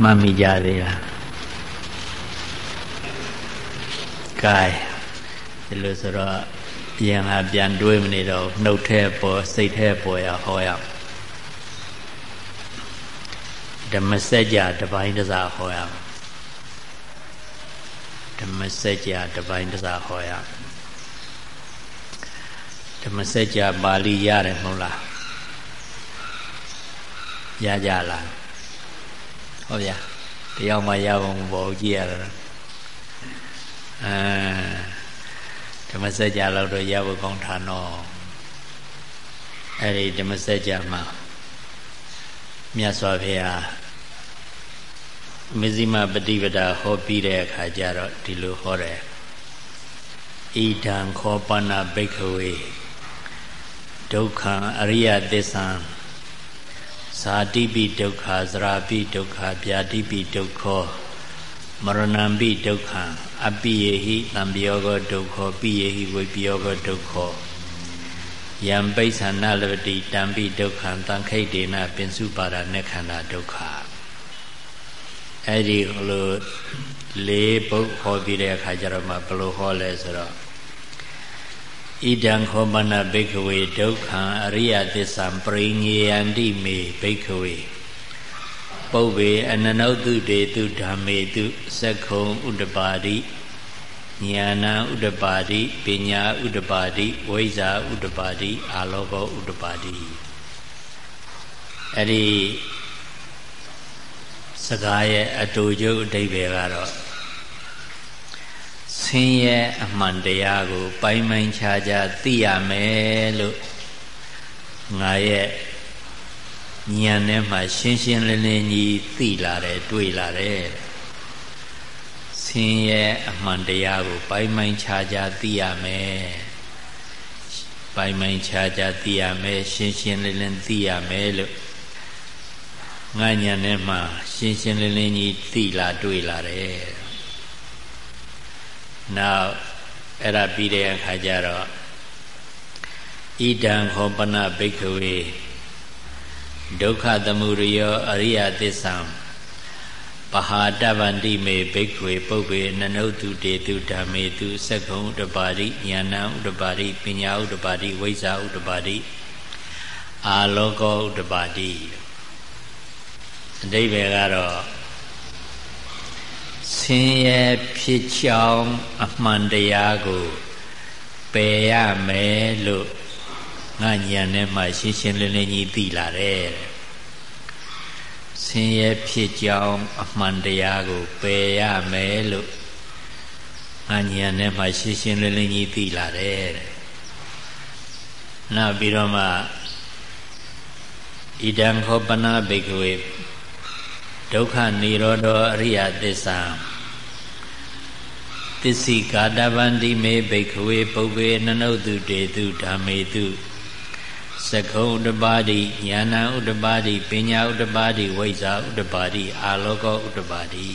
မှတ်မိကြသေးလားကဲဒီလိုဆိုတော့ယင်ဟာပြန်တွေးမနေတော့နှုတ်ထဲပေါ်စိတ်ထဲပေါ်ရဟောရဓမ္မစကြာတပိုင်းတစားဟောရဓမ္မစကြာတပိုင်းတစားဟောရဓမ္မစကြာပါဠိရတယ်မဟုတ်လားရကြလား ဟုတ်ဗျာတယောက်မှရဖို့မပေါ်ကြည့်ရတာအဲဓမ္မစကြာလောက်တော့ရဖို့ကောင်းတာနော်အဲ့ဒီဓမ္မစကြာမှာမြတ်စွာဘုရားမဇ္ဈိမပฏิပဒါဟောပြီးတဲ့အခါကျတော့ဒီလိုဟောတယ်ဣဒံခောပဏဘိက္ခဝေဒုက္ခံအရိယသစ္ဆံ ဇာတိပိဒုက္ခသရာပိဒုက္ခဗျာတိပိဒုက္ခမရဏံပိဒုက္ခံအပိယေဟိတံပယောဂဒုက္ခပိယေဟိဝိပယောဂဒုက္ခယံပိဿာနလဝတိတံပိဒုက္ခံတံခိတ်တေနပင်စုပါဒနေခန္ဓာဒုက္ခအဲ့ဒီလိုလေးပုတ်ဟောပြီးတဲ့အခါကျတော့မှဘယ်လိုဟောလဲဆိုတော့ ဣဒံခောမနဘိကဝေဒုက္ခံအရိယသစ္စာပရိညေယန္တိမေဘိကဝေပုဗ္ဗေအနနုတုတေတုဓမ္မေတုသက္ခုံဥဒပါတိဉာဏဥဒပါတိပညာဥဒပါတိဝိဇ္ဇာဥဒပါတိအာလောကောဥဒပါတိအဲ့ဒီစကားရဲ့အတူကျုပ်အဓိပ္ပာယ်ကတော့ဆ င်းရဲအမှန်တရားကို ပိုင်းပိုင်းခြားခြားသိရမယ်လို့ငါရဲ့ဉာဏ်ထဲမှာရှင်းရှင်းလင်းလင်းကြီးသိလာတယ်တွေ့လာတယ်ဆင်းရဲအမှန်တရားကို ပိုင်းပိုင်းခြားခြားသိရမယ်ပိုင်းပိုင်းခြားခြားသိရမယ်ရှင်းရှင်းလင်းလင်းသိရမယ်လို့ငါညာထဲမှာရှင်းရှင်းလင်းလင်းကြီးသိလာတွေ့လာတယ် နောက်အဲ့ဒါပြီးတဲ့အခါကျတော့ဣဒံဟောပနဘိက္ခဝေဒုက္ခသမုဒယောအရိယသစ္ဆံပဟာတဗန္တိမေဘိက္ခွေပုပ္ပေနနုတုတေတုဓမ္မေတုသက္ကုံဥတပါတိဉာဏဥတပါတိပညာဥတပါတိဝိဇ္ဇာဥတပါတိအာလောကောဥတပါတိအဓိပ္ပာယ်ကတော့ ဆင်းရဲဖြစ်ကြောင်းအမှန်တရားကိုပယ်ရမယ်လို့ငါညံထဲမှာရှင်းရှင်းလင်းလင်းကြီးသိလာတယ်ဆင်းရဲဖြစ်ကြောင်းအမှန်တရားကိုပယ်ရမယ်လို့ငါညံထဲမှာရှင်းရှင်းလင်းလင်းကြီးသိလာတယ်နောက်ပြီးတော့မှဣဒံခောပနာဘိကဝေ ဒုက္ခនិရောဓအရိယသစ္စာသစ္စိကာတဗန္တိမေဘိခဝေပုဗ္ဗေနနုတုတေတုဓမ္မေတုသကုံဥတပါတိဉာဏဥတပါတိပညာဥတပါတိဝိဇ္ဇာဥတပါတိအာလောကောဥတပါတိ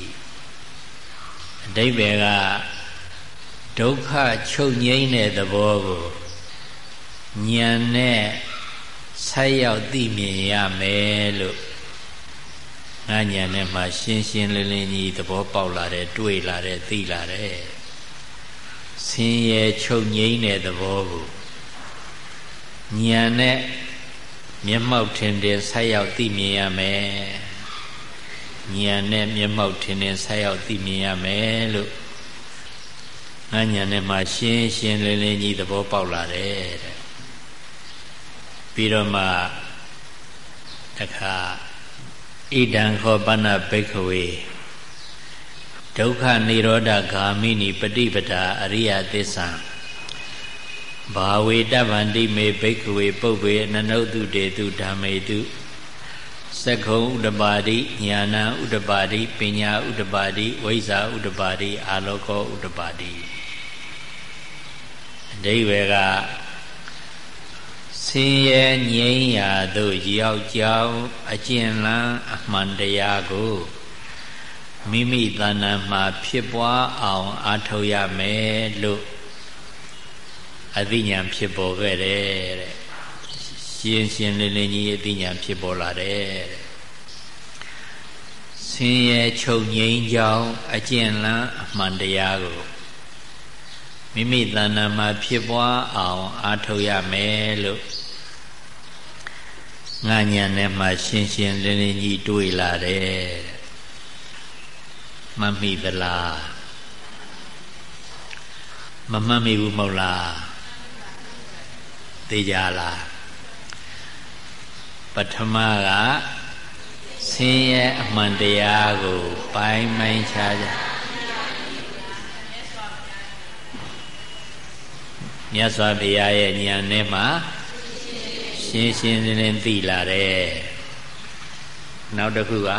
အဓိပ္ပာယ်ကဒုက္ခချုပ်ငြိမ်းတဲ့သဘောကိုဉာဏ်နဲ့ဆက်ရောက်သိမြင်ရမယ်လို့ ငါညာနဲ့မှရှင်းရှင်းလင်းလင်းကြီးသဘောပေါက်လာတယ်တွေ့လာတယ်သိလာတယ်ဆင်းရဲချုပ်ငြိမ်းတဲ့သဘောကိုညာနဲ့မျက်မှောက်ထင်တယ်ဆက်ရောက်သိမြင်ရမယ်ညာနဲ့မျက်မှောက်ထင်တယ်ဆက်ရောက်သိမြင်ရမယ်လို့ငါညာနဲ့မှရှင်းရှင်းလင်းလင်းကြီးသဘောပေါက်လာတယ်တဲ့ပြီးတော့မှတခါ ဣဒံခောပနဘိက္ခဝေဒုက္ခនិရောဓဂာမိနိပฏิပဒါအရိယသစ္စာဘာဝေတဗန္တိမေဘိက္ခဝေပုပ္ပေအနနုတုတေတုဓမ္မေတုသက္ခုံဥဒပါတိဉာဏဥဒပါတိပညာဥဒပါတိဝိဇ္ဇာဥဒပါတိအာလောကောဥဒပါတိအဓိပ္ပာယ်က ဆင်းရဲငြိမ်းရာသို့ရောက်ကြောင်းအကျဉ်းလန်းအမှန်တရားကိုမိမိတဏ္ဍာမှာဖြစ်ပွားအောင်အားထုတ်ရမယ်လို့အသိဉာဏ်ဖြစ်ပေါ်ခဲ့တယ်တဲ့ရှင်းရှင်းလင်းလင်းကြီးအသိဉာဏ်ဖြစ်ပေါ်လာတယ်တဲ့ဆင်းရဲချုပ်ငြိမ်းကြောင်းအကျင့်လန်းအမှန်တရားကို မိမိတဏ္ဍာမှာဖြစ်ပွားအောင်အားထုတ်ရမယ်လို့ငါညာနဲ့မှရှင်းရှင်းလင်းလင်းကြီးတွေးလာတယ်မမိသလားမမှတ်မိဘူးမဟုတ်လားသိကြလားပထမကဆင်းရဲအမှန်တရားကို ပိုင်းပိုင်းခြားခြား မြတ်စွာဘုရားရဲ့ဉာဏ်နဲ့မှရှင်းရှင်းလင်းလင်းသိလာတယ်နောက်တစ်ခုက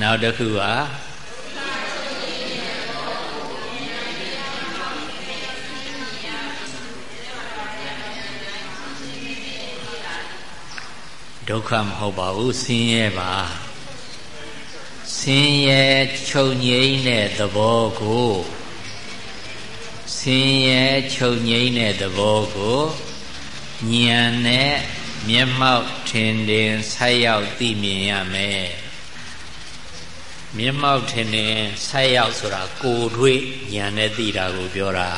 နောက်တစ်ခုက ဒုက္ခမဟုတ်ပါဘူးဆင်းရဲပါဆင်းရဲချုပ်ငြိမ်းတဲ့သဘောကိုဆင်းရဲချုပ်ငြိမ်းတဲ့သဘောကိုဉာဏ်နဲ့မျက်မှောက်ထင်တင်ဆိုက်ရောက်သိမြင်ရမယ်မျက်မှောက်ထင်တင်ဆိုက်ရောက်ဆိုတာကိုယ်တွေ့ဉာဏ်နဲ့သိတာကိုပြောတာ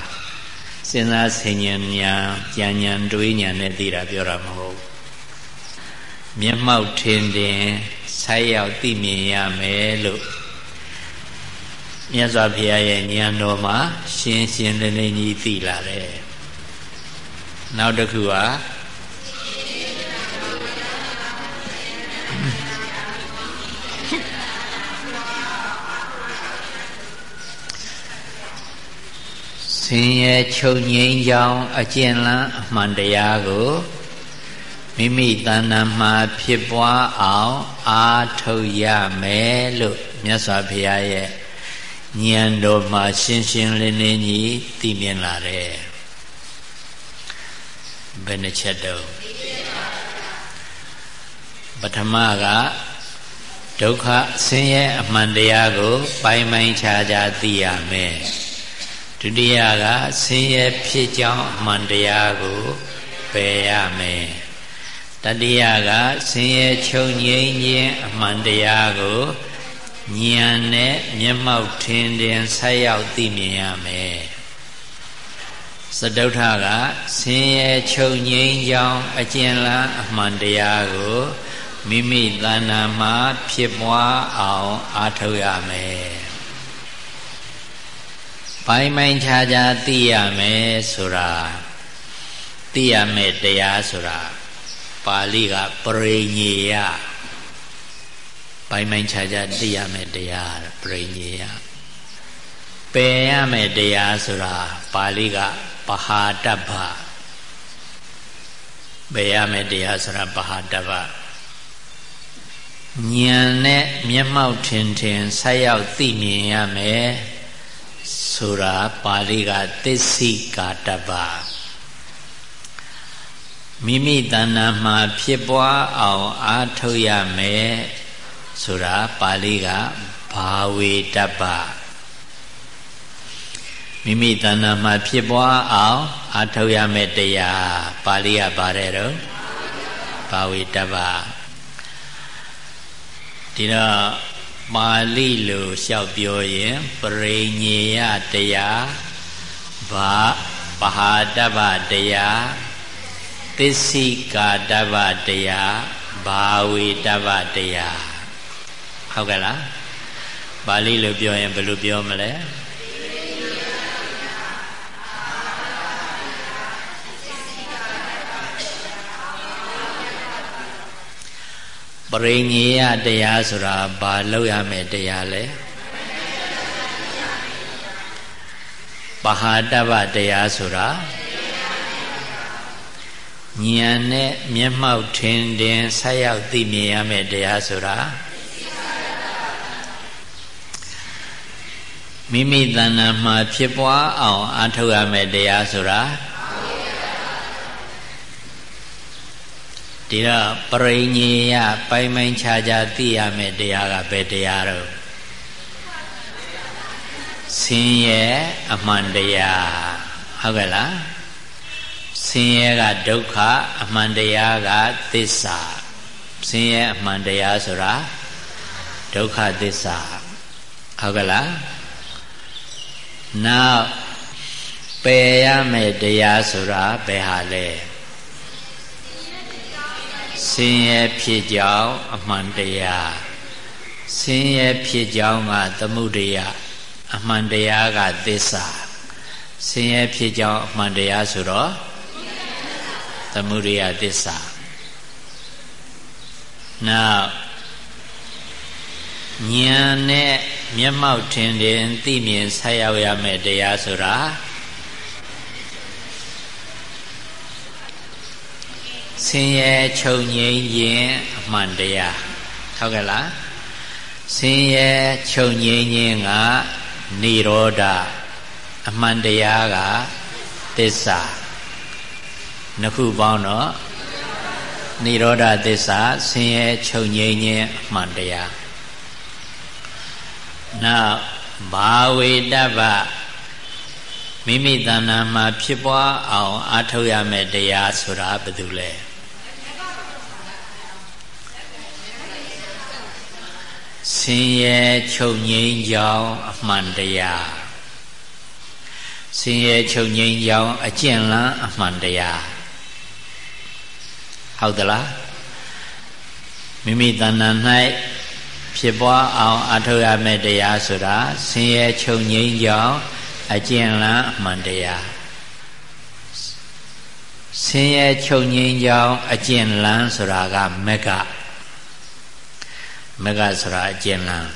စဉ်းစားဆင်ញံဉာဏ်ဉာဏ်ဉာဏ်တွေးဉာဏ်နဲ့သိတာပြောတာမဟုတ် မျက်မှောက်ထင်တင်ဆိုက်ရောက်သိမြင်ရမယ်လို့မြတ်စွာဘုရားရဲ့ဉာဏ်တော်မှာရှင်းရှင်းလင်းလင်းကြီးသိလာတယ်နောက်တစ်ခုကဆင်းရဲချုပ်ငြိမ်းကြောင်းအကျဉ်းလန်းအမှန်တရားကို မိမိတဏ္ဍာမှာဖြစ်ပွားအောင်အာထုတ်ရမယ်လို့မြတ်စွာဘုရားရဲ့ဉာဏ်တော်မှာရှင်းရှင်းလင်းလင်းကြီးသိမြင်လာတယ်ဘယ်နှချက်တော့ပထမကဒုက္ခဆင်းရဲအမှန်တရားကို ပိုင်းပိုင်းခြားခြားသိရမယ်ဒုတိယကဆင်းရဲဖြစ်ကြောင်းအမှန်တရားကိုပယ်ရမယ် တတိယကဆင်းရဲချုပ်ငြိမ်းခြင်းအမှန်တရားကိုဉာဏ်နဲ့မျက်မှောက်ထင်တင်ဆက်ရောက်သိမြင်ရမယ်စတုထကဆင်းရဲချုပ်ငြိမ်းကြောင်းအကျဉ်းလန်းအမှန်တရားကိုမိမိတဏ္ဍာမှာဖြစ်ပွားအောင်အားထုတ်ရမယ်ပိုင်းပိုင်းခြားခြားသိရမယ်ဆိုတာသိရမယ်တရားဆိုတာ ပါဠိကပရိညေယပိုင်းပိုင်းခြားခြားသိရမယ်တရားပရိညေယပယ်ရမယ်တရားဆိုတာပါဠိကပဟာတဗ္ဗပယ်ရမယ်တရားဆိုတာပဟာတဗ္ဗဉာဏ်နဲ့မျက်မှောက်ထင်ထင်ဆက်ရောက်သိမြင်ရမယ်ဆိုတာပါဠိကသစ္စိကာတဗ္ဗ မိမိတဏ္ဍာမှာဖြစ်ပွားအောင်အားထုတ်ရမယ်ဆိုတာပါဠိကဘာဝေတ္ပမိမိတဏ္ဍာမှာဖြစ်ပွားအောင်အားထုတ်ရမယ်တရားပါဠိကပါတယ်တော့ဘာဝေတ္ပဒီတော့ပါဠိလိုလျှောက်ပြောရင်ပရိညေယတရားဘာပဟာတ္ပတရား သစ္စိကာတဗ္ဗတရားဘာဝေတဗ္ဗတရားဟုတ်ကဲ့လားပါဠိလိုပြောရင်ဘယ်လိုပြောမလဲပရိညေယတရားဆိုတာဘာလောက်ရမယ်တရားလဲပဟာတဗ္ဗတရားဆိုတာ ဉာဏ်နဲ့မျက်မှောက်ထင်တင်ဆက်ရောက်သိမြင်ရမယ့်တရားဆိုတာမိမိတဏ္ဍာမှာဖြစ်ပွားအောင်အားထုတ်ရမယ့်တရားဆိုတာဒီတော့ပရိညေယပိုင်ပိုင်ခြားခြားသိရမယ့်တရားကဘယ်တရားတော့ဆင်းရဲအမှန်တရားဟဟုတ်ကဲ့လား ဆင်းရဲကဒုက္ခအမှန်တရားကသစ္စာဆင်းရဲအမှန်တရားဆိုတာဒုက္ခသစ္စာဟုတ်ကဲ့လားနောက်ပယ်ရမယ်တရားဆိုတာဘယ်ဟာလဲဆင်းရဲဖြစ်ကြောင်းအမှန်တရားဆင်းရဲဖြစ်ကြောင်းကသမှုတရားအမှန်တရားကသစ္စာဆင်းရဲဖြစ်ကြောင်းအမှန်တရားဆိုတော့ သမုဒိယသစ္စာနောက်ဉာဏ်နဲ့မျက်မှောက်ထင်တယ်သိမြင်ဆက်ရောက်ရမယ်တရားဆိုတာဆင်းရဲချုပ်ငြိမ်းခြင်းအမှန်တရားဟုတ်ကဲ့လားဆင်းရဲချုပ်ငြိမ်းခြင်းကនិရောဓအမှန်တရားကသစ္စာ နှစ်ခုပေါင်းတော့និရောဓသစ္စာဆင်းရဲချုပ်ငြိမ်းခြင်းအမှန်တရားနောက်ဘာဝေတ္တဗမိမိတဏ္ဍာမှာဖြစ်ပွားအောင်အားထုတ်ရမယ့်တရားဆိုတာဘာလို့လဲဆင်းရဲချုပ်ငြိမ်းကြောင်းအမှန်တရားဆင်းရဲချုပ်ငြိမ်းကြောင်းအကျင့်လန်းအမှန်တရား ဟုတ်သလားမိမိတဏ္ဍာ၌ဖြစ်ပွားအောင်အထောက်ရမယ့်တရားဆိုတာဆင်းရဲချုပ်ငြိမ်းကြောင်းအကျင့်လန်းအမှန်တရားဆင်းရဲချုပ်ငြိမ်းကြောင်းအကျင့်လန်းဆိုတာကမက္ကမကဆိုတာအကျဉ်းလန်း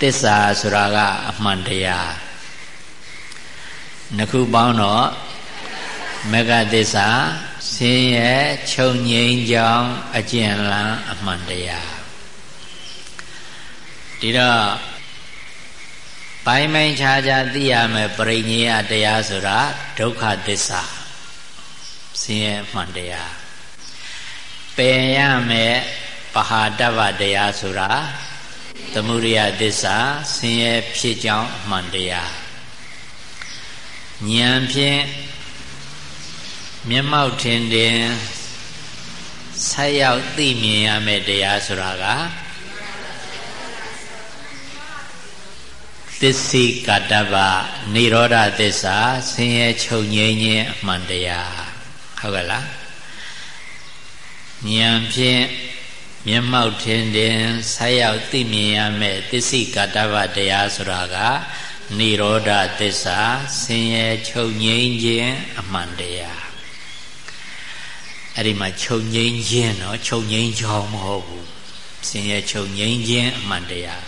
တစ္ဆာဆိုတာကအမှန်တရားနှစ်ခုပေါင်းတော့မကသစ္စာဆ င်းရဲချုပ်ငြိမ်းကြောင်းအကျဉ်းလန်းအမှန်တရားဒီတော့ပိုင်းပိုင်းခြားခြားသိရမယ်ပရိညေယတရားဆိုတာဒုက္ခသစ္စာဆင်းရဲအမှန်တရားပယ်ရမယ်ပဟာတဗ္ဗတရားဆိုတာသမုဒိယသစ္စာဆင်းရဲဖြစ်ကြောင်းအမှန်တရားဉာဏ်ဖြင့် မျက်မှောက်ထင်တင်ဆက်ရောက်သိမြင်ရမယ့်တရားဆိုတာကသစ္စိကတ္တဗနိရောဓသစ္စာဆင်းရဲချုပ်ငြိမ်းခြင်းအမှန်တရားဟုတ်ကဲ့လားဉာဏ်ဖြင့်မျက်မှောက်ထင်တင်ဆက်ရောက်သိမြင်ရမယ်သစ္စိကတ္တဗတရားဆိုတာကនិရောဓသစ္စာဆင်းရဲချုပ်ငြိမ်းခြင်းအမှန်တရား အဲ့ဒီမှာချုပ်ငြိမ်းခြင်းเนาะချုပ်ငြိမ်းကြောင်းမဟုတ်ဘူးဆင်းရဲချုပ်ငြိမ်းခြင်းအမှန်တရား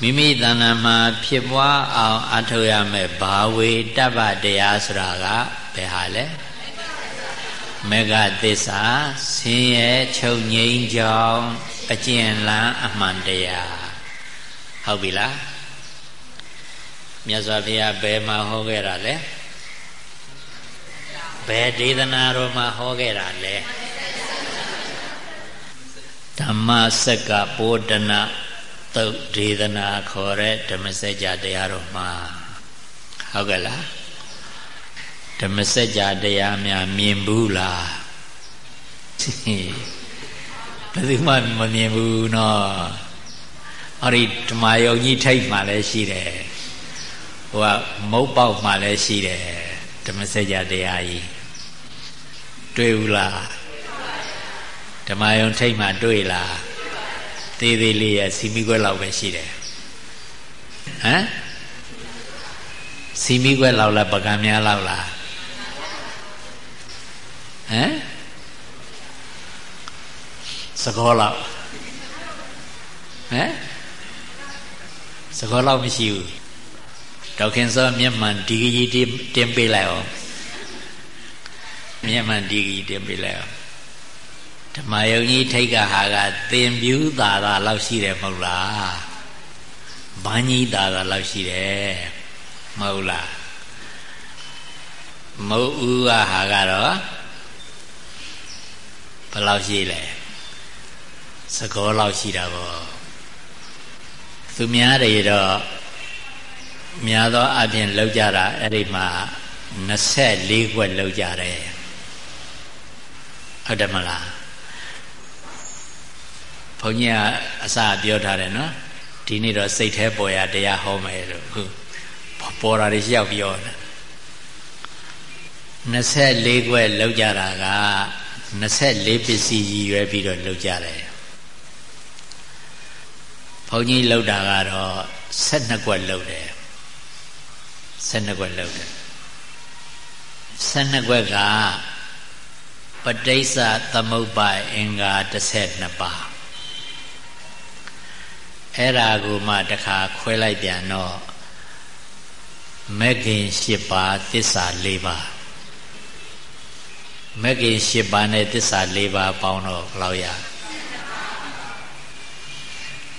မိမိတဏ္ဍာမှာဖြစ်ပွားအောင်အထောက်ရမယ်ဘာဝေတပ္ပတရားဆိုတာကဘယ်ဟာလဲမေဃသစ္စာဆင်းရဲချုပ်ငြိမ်းကြောင်းအကျဉ်းလန်းအမှန်တရားဟုတ်ပြီလားမြတ်စွာဘုရားဘယ်မှာဟောခဲ့တာလဲ ဘယ်ဒေသနာတော်မှာဟောခဲ့တာလဲဓမ္မစက္ကပောဒနာသုတ်ဒေသနာခေါ်တဲ့ဓမ္မစကြာတရားတော်မှာဟုတ်ကဲ့လားဓမ္မစကြာတရားများမြင်ဘူးလားဘယ်သူမှမမြင်ဘူးနော်ဟောဒီဓမ္မယုံကြီးထိတ်မှလည်းရှိတယ်ဟိုကမုတ်ပေါက်မှလည်းရှိတယ် ဓမ္မစကြာတရားကြီးတွေ့ဘူးလားဓမ္မယုံထိတ်မှတွေ့လားသေးသေးလေးရစီမီခွက်လောက်ပဲရှိတယ်ဟမ်စီမီခွက်လောက်လားပကံများလောက်လားဟမ်စကောလောက်ဟမ်စကောလောက်မရှိဘူး ဒေါခင်စောမျက်မှန်ဒီကြီးတင်ပေးလိုက်အောင်မျက်မှန်ဒီကြီးတင်ပေးလိုက်အောင်ဓမ္မယုံကြီးထိတ်ကဟာကသင်ပြူးသာသာလောက်ရှိတယ်မဟုတ်လားဘန်းကြီးသာသာလောက်ရှိတယ်မဟုတ်လားမဟုတ်ဦးကဟာကတော့ဘယ်လောက်ရှိလဲစကောလောက်ရှိတာပေါ့သူများတွေတော့ များသောအပြင်လောက်ကြတာအဲ့ဒီမှာ24ခွက်လောက်ကြတယ်ဟုတ်တယ်မလားဘုန်းကြီးကအစပြောထားတယ်နော်ဒီနေ့တော့စိတ်แท้ပေါ်ရတရားဟောမယ်လို့ခုပေါ်တာတွေရောက်ပြောတယ်24ခွက်လောက်ကြတာက24ပစ္စည်းရည်ရွယ်ပြီးတော့လောက်ကြတယ်ဘုန်းကြီးလောက်တာကတော့12ခွက်လောက်တယ် 12ခွက်လောက်တယ်12ခွက်ကပဋိစ္စသမုပ္ပါအင်္ဂါ12ပါးအဲ့ဒါကိုမှတခါခွဲလိုက်ပြန်တော့မဂ္ဂင်၈ပါးသစ္စာ၄ပါးမဂ္ဂင်၈ပါးနဲ့သစ္စာ၄ပါးပေါင်းတော့ဘယ်လောက်ရ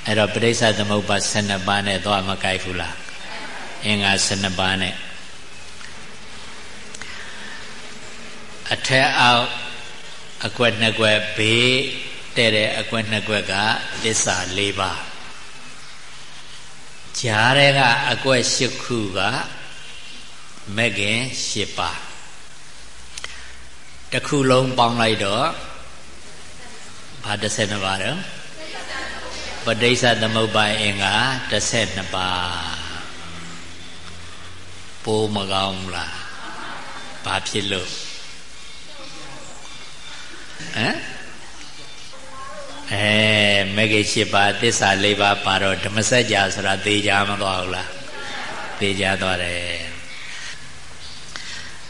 အဲ့တော့ပဋိစ္စသမုပ္ပါ12ပါးနဲ့တော့မကိုက်ဘူးလား အင်္ဂါ12ပါးနဲ့အထက်အောက်အကွက်နှစ်ကွက်ဘေးတဲ့တဲ့အကွက်နှစ်ကွက်ကသစ္စာ၄ပါးဂျားတဲ့ကအကွက်၈ခုကမဂ္ဂင်၈ပါးတစ်ခုလုံးပေါင်းလိုက်တော့ဘာ12ပါးတော့ပဋိစ္စသမုပ္ပါအင်္ဂါ12ပါး ပိုးမကောင်းလားဘာဖြစ်လို့ဟမ်အဲမဂ္ဂင်၈ပါးသစ္စာ၄ပါးပါတော့ဓမ္မစကြာဆိုတာသေချာမသွားဘူးလားသေချာသွားတယ်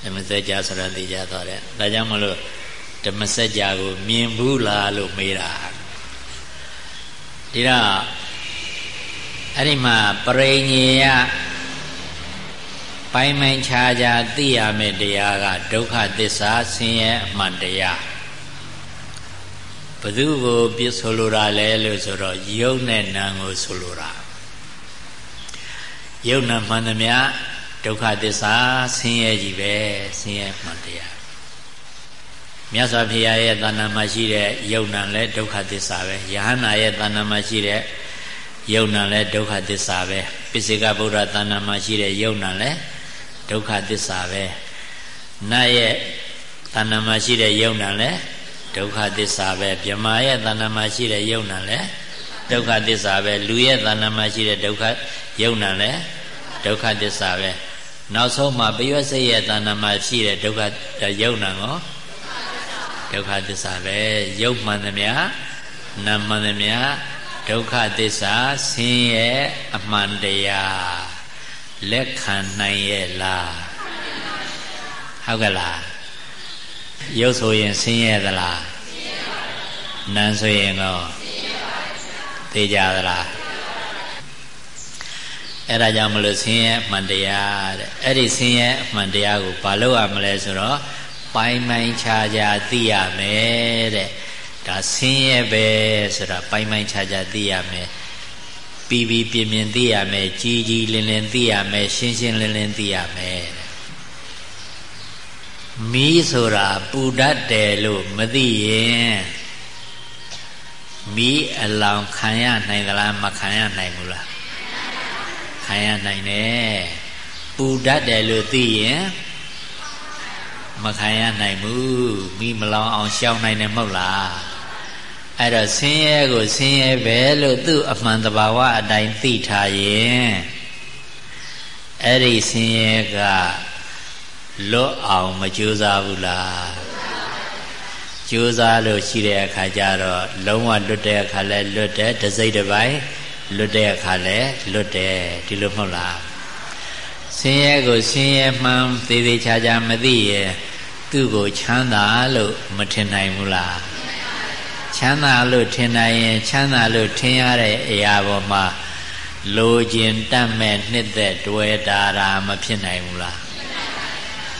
ဓမ္မစကြာဆိုတာသေချာသွားတယ်ဒါကြောင့်မလို့ဓမ္မစကြာကိုမြင်ဘူးလားလို့မေးတာဒီတော့အဲ့ဒီမှာပရိညေယ ပိုင်းပိုင်းခြားခြားသိရမယ့်တရားကဒုက္ခသစ္စာဆင်းရဲအမှန်တရားဘသူကိုပြစ်ဆိုလိုတာလဲလို့ဆိုတော့ယုတ်နဲ့နံကိုဆိုလိုတာယုတ်နံမှန်သမျှဒုက္ခသစ္စာဆင်းရဲကြီးပဲဆင်းရဲမှန်တရားမြတ်စွာဘုရားရဲ့တဏ္ဍာမှာရှိတဲ့ယုတ်နံလည်းဒုက္ခသစ္စာပဲယဟန္တာရဲ့တဏ္ဍာမှာရှိတဲ့ယုတ်နံလည်းဒုက္ခသစ္စာပဲပိစိကဗုဒ္ဓတဏ္ဍာမှာရှိတဲ့ယုတ်နံလည်း ဒုက္ခသစ္စာပဲနတ်ရဲ့တဏ္ဍာမှာရှိတဲ့ယုတ်နံလည်းဒုက္ခသစ္စာပဲဗြဟ္မာရဲ့တဏ္ဍာမှာရှိတဲ့ယုံနာလည်းဒုက္ခသစ္စာပဲလူရဲ့တဏ္ဍာမှာရှိတဲ့ဒုက္ခယုံနာလည်းဒုက္ခသစ္စာပဲနောက်ဆုံးမှာပရွက်စိတ်ရဲ့တဏ္ဍာမှာရှိတဲ့ဒုက္ခယုံနာကိုဒုက္ခသစ္စာပဲယုတ်မှန်သမျှနာမှန်သမျှဒုက္ခသစ္စာဆင်းရဲအမှန်တရား လက်ခံနိုင်ရဲ့လားဟုတ်ကလားရုပ်ဆိုရင်ဆင်းရဲသလားနာမ်ဆိုရင်တော့သိကြသလားအဲ့ဒါကြောင့်မလို့ဆင်းရဲအမှန်တရားတဲ့အဲ့ဒီဆင်းရဲအမှန်တရားကိုဘာလို့ရမလဲဆိုတော့ပိုင်းပိုင်းခြားခြားသိရမယ်တဲ့ဒါဆင်းရဲပဲဆိုတာပိုင်းပိုင်းခြားခြားသိရမယ် ပြီးပြီးပြင်းပြင်းသိရမယ်ကြီးကြီးလင်းလင်းသိရမယ်ရှင်းရှင်းလင်းလင်းသိရမယ်တဲ့မီးဆိုတာပူတတ်တယ်လို့မသိရင်မီးအလောင်ခံရနိုင်သလားမခံရနိုင်ဘူးလားခံရနိုင်တယ်ပူတတ်တယ်လို့သိရင်မခံရနိုင်ဘူးမိမလောင်အောင်ရှောင်နိုင်တယ်မဟုတ်လား အဲ့တော့ဆင်းရဲကိုဆင်းရဲပဲလို့သူ့အမှန်တဘာဝအတိုင်းသိထားရင်အဲ့ဒီဆင်းရဲကလွတ်အောင်မကြိုးစားဘူးလားကြိုးစားလို့ရှိတဲ့အခါကျတော့လုံးဝလွတ်တဲ့အခါလဲလွတ်တယ်တစိမ့်တစ်ပိုင်းလွတ်တဲ့အခါလဲလွတ်တယ်ဒီလိုမဟုတ်လားဆင်းရဲကိုဆင်းရဲမှန်းသေးသေးချာချာမသိရဲ့သူ့ကိုချမ်းသာလို့မထင်နိုင်ဘူးလား ချမ်းသာလို့ထင်နိုင်ရင်ချမ်းသာလို့ထင်ရတဲ့အရာပေါ်မှာလိုခြင်းတတ်မဲ့နှစ်သက်တွေ့တာတာမဖြစ်နိုင်ဘူးလား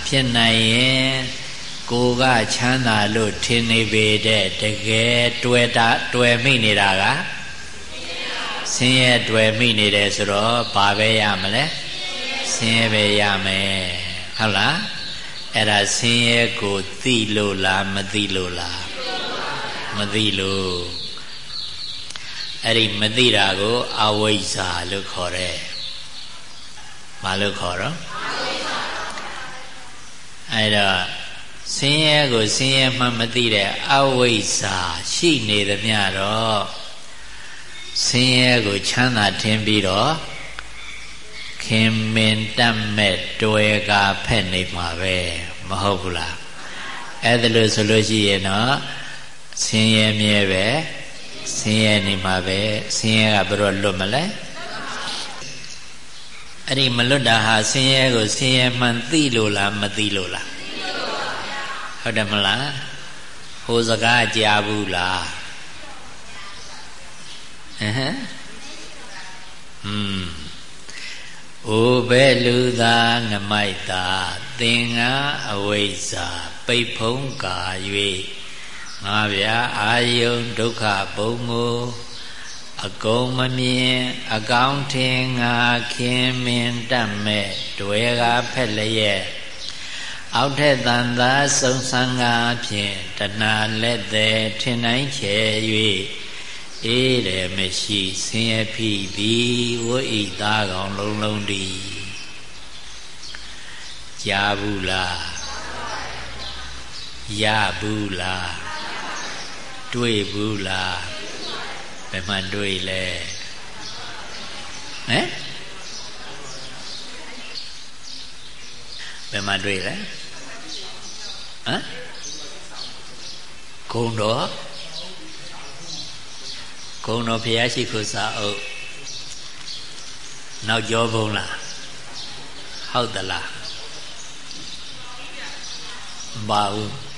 ဖြစ်နိုင်ရင်ကိုကချမ်းသာလို့ထင်နေပေတဲ့တကယ်တွေ့တာတွေ့မိနေတာကဆင်းရဲတွေ့မိနေတယ်ဆိုတော့ဘာပဲရမလဲဆင်းရဲပဲရမယ်ဟုတ်လားအဲ့ဒါဆင်းရဲကိုသိလို့လားမသိလို့လား မသိလို့အဲ့ဒီမသိတာကိုအဝိဇ္ဇာလို့ခေါ်တယ်ဘာလို့ခေါ်တော့အဲ့တော့ဆင်းရဲကိုဆင်းရဲမှမသိတဲ့အဝိဇ္ဇာရှိနေသမျှတော့ဆင်းရဲကိုချမ်းသာထင်ပြီးတော့ခင်မင်တတ်မဲ့တွေ့ကာဖက်နေမှာပဲမဟုတ်ဘူးလားအဲ့ဒါလို့ဆိုလို့ရှိရင်တော့ ဆင်းရဲမြဲပဲဆင်းရဲနေမှာပဲဆင်းရဲကဘယ်တော့လွတ်မလဲအဲ့ဒီမလွတ်တာဟာဆင်းရဲကိုဆင်းရဲမှန်သိလို့လားမသိလို့လားဟုတ်တယ်မလားဟိုစကားကြားဘူးလားဟမ်ဟမ်အိုဘဲလူသာငမိုက်သာသင်္ကာအဝိဇ္ဇာပိတ်ဖုံးကာ၍ ငါဗျာအာယုံဒုက္ခဘုံကိုအကုန်မမြင်အကောင်းထင်ငါခင်မင်တတ်မဲ့တွေကဖက်လျက်အောက်ထက်တန်သာစုံစမ်းကားဖြင့်တဏှာလက်သည်ထင်တိုင်းချေ၍အေးတယ်မရှိဆင်းရဲဖိသည်ဝိဣသားကောင်လုံးလုံးဒီကြားဘူးလားရဘူးလား တွေ့ဘူးလားဘယ်မှတွေ့လဲဟမ်ဘယ်မှတွေ့လဲဟမ်ဂုံတော်ဂုံတော်ဖျားရှိခိုးစာအုပ်နောက်ကျောဘုံလားဟုတ်သလားမပါဘူး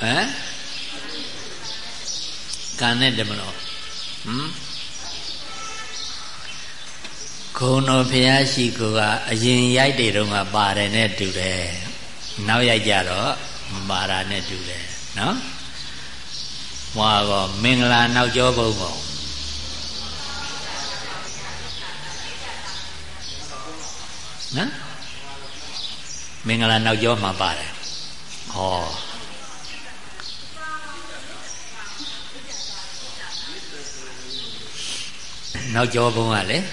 ဟမ်ကံနဲ့တမလို့ဟမ်ခုံတော်ဖျားရှိကိုကအရင်ရိုက်တဲ့တုန်းကပါတယ်နဲ့တူတယ်နောက်ရိုက်ကြတော့မပါတာနဲ့တူတယ်နော်ဟွာကောမင်္ဂလာနောက်ကျောဘုံကောနော်မင်္ဂလာနောက်ကျောမှာပါတယ်ဟော နောက်ကျောဘုံကလည်း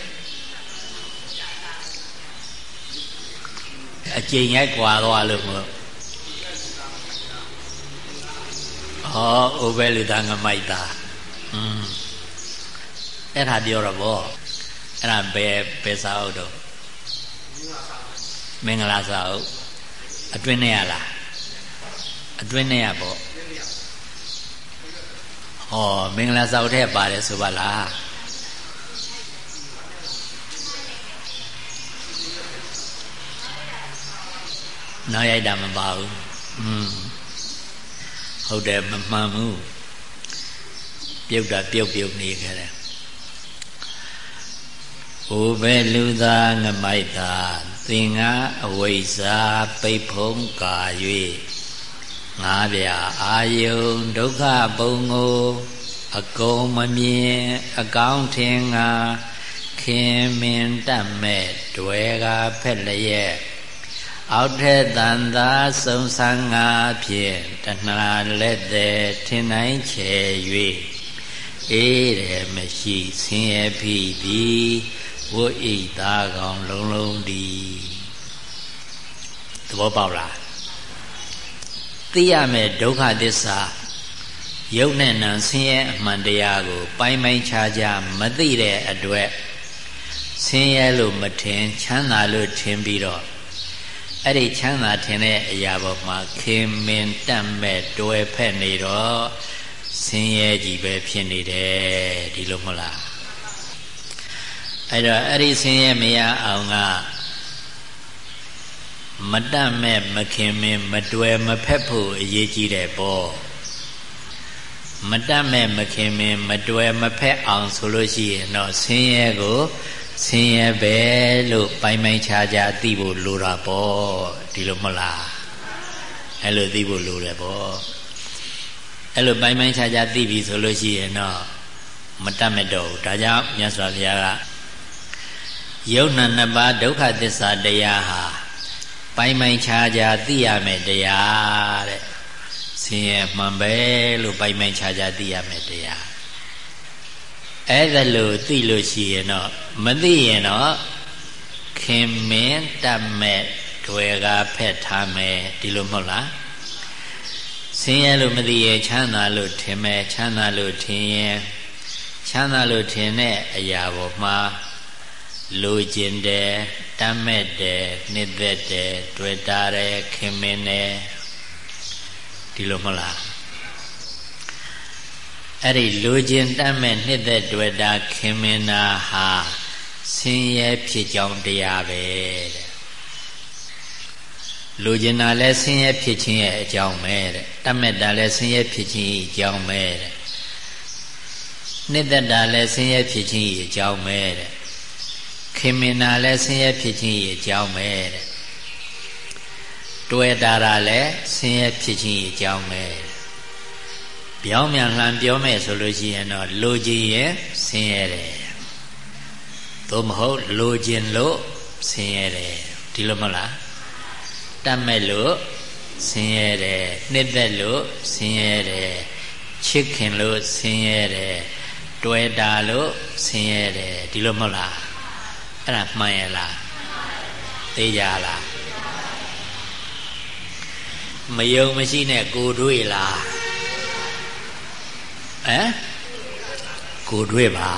အကျိန်ရိုက်ကွာသွားလို့မို့ဟောအိုဘဲလူသားငမိုက်တာอืมအဲ့ဒါပြောတော့ဗောအဲ့ဒါဘယ်ဘယ်စာအုပ်တော့မင်္ဂလာစာအုပ်အတွင်းနဲ့ရလားအတွင်းနဲ့ရပေါ့ဟောမင်္ဂလာစာအုပ်ထဲပါတယ်ဆိုပါလား နောက်ရိုက်တာမပါဘူးอืมဟုတ်တယ်မမှန်ဘူးပြုတ်တာပြုတ်ပြုတ်နေခဲ့တယ်ဟိုပဲလူသားငမိုက်သာသင်္ကာအဝိဇ္ဇာပိတ်ဖုံးကာ၍ငါးပြအာယုံဒုက္ခဘုံကိုအကုန်မမြင်အကောင်းထင်ငါခင်မင်တတ်မဲ့တွေကဖက်လျက် အောက်ထက်တန်သာစုံစမ်းငါဖြင့်တဏှာလက်သည်ထင်တိုင်းချေ၍အေးတယ်မရှိဆင်းရဲဖိသည်ဝိဣသားကောင်လုံးလုံးသည်သဘောပေါက်လားသိရမယ်ဒုက္ခသစ္စာယုတ်နဲ့နံဆင်းရဲအမှန်တရားကို ပိုင်းပိုင်းခြားခြားမသိတဲ့အတွက်ဆင်းရဲလို့မထင်ချမ်းသာလို့ထင်ပြီးတော့ အဲ့ဒီချမ်းသာထင်တဲ့အရာပေါ်မှာခင်မင်တတ်မဲ့တွယ်ဖက်နေတော့ဆင်းရဲကြီးပဲဖြစ်နေတယ်ဒီလိုမဟုတ်လားအဲ့တော့အဲ့ဒီဆင်းရဲမရအောင်ကမတတ်မဲ့မခင်မင်မတွယ်မဖက်ဖို့အရေးကြီးတယ်ပေါ့မတတ်မဲ့မခင်မင်မတွယ်မဖက်အောင်ဆိုလို့ရှိရင်တော့ဆင်းရဲကို ဆင်းရဲပဲလို့ပိုင်းပိုင်းခြားခြားသိဖို့လိုတာပေါ့ဒီလိုမလားအဲ့လိုသိဖို့လိုတယ်ပေါ့အဲ့လိုပိုင်းပိုင်းခြားခြားသိပြီဆိုလို့ရှိရင်တော့မတတ်မတော့ဘူးဒါကြောင့်မြတ်စွာဘုရားကယုံနာနှစ်ပါးဒုက္ခသစ္စာတရားဟာပိုင်းပိုင်းခြားခြားသိရမယ်တရားတဲ့ဆင်းရဲမှန်ပဲလို့ပိုင်းပိုင်းခြားခြားသိရမယ်တရား အဲ့ဒါလို့သိလို့ရှိရင်တော့မသိရင်တော့ခင်မင်းတတ်မဲ့တွေကဖက်ထားမယ်ဒီလိုမဟုတ်လားဆင်းရဲလို့မသိရင်ချမ်းသာလို့ထင်မယ်ချမ်းသာလို့ထင်ရင်ချမ်းသာလို့ထင်တဲ့အရာပေါ်မှာလိုချင်တယ်တတ်မဲ့တယ်နှစ်သက်တယ်တွေ့တာတယ်ခင်မင်းတယ်ဒီလိုမဟုတ်လား အဲ့ဒီလိုချင်တတ်မဲ့နှစ်သက်တွေ့တာခင်မင်းတာဟာဆင်းရဲဖြစ်ကြောင်းတရားပဲတဲ့လိုချင်တာလဲဆင်းရဲဖြစ်ခြင်းရဲ့အကြောင်းပဲတဲ့တတ်မဲ့တာလဲဆင်းရဲဖြစ်ခြင်းရဲ့အကြောင်းပဲတဲ့နှစ်သက်တာလဲဆင်းရဲဖြစ်ခြင်းရဲ့အကြောင်းပဲတဲ့ခင်မင်တာလဲဆင်းရဲဖြစ်ခြင်းရဲ့အကြောင်းပဲတဲ့တွေ့တာတာလဲဆင်းရဲဖြစ်ခြင်းရဲ့အကြောင်းပဲ ပြောင်းမြန်လှန်ပြောမယ်ဆိုလို့ရှိရင်တော့လိုချင်ရင်ဆင်းရဲတယ်သို့မဟုတ်လိုချင်လို့ဆင်းရဲတယ်ဒီလိုမဟုတ်လားတတ်မဲ့လို့ဆင်းရဲတယ်နှစ်သက်လို့ဆင်းရဲတယ်ချစ်ခင်လို့ဆင်းရဲတယ်တွေ့တာလို့ဆင်းရဲတယ်ဒီလိုမဟုတ်လားအဲ့ဒါမှန်ရလားသိကြလားမယုံမရှိနဲ့ကိုတွေ့လား ဟမ်ကိုတွေ့ပါ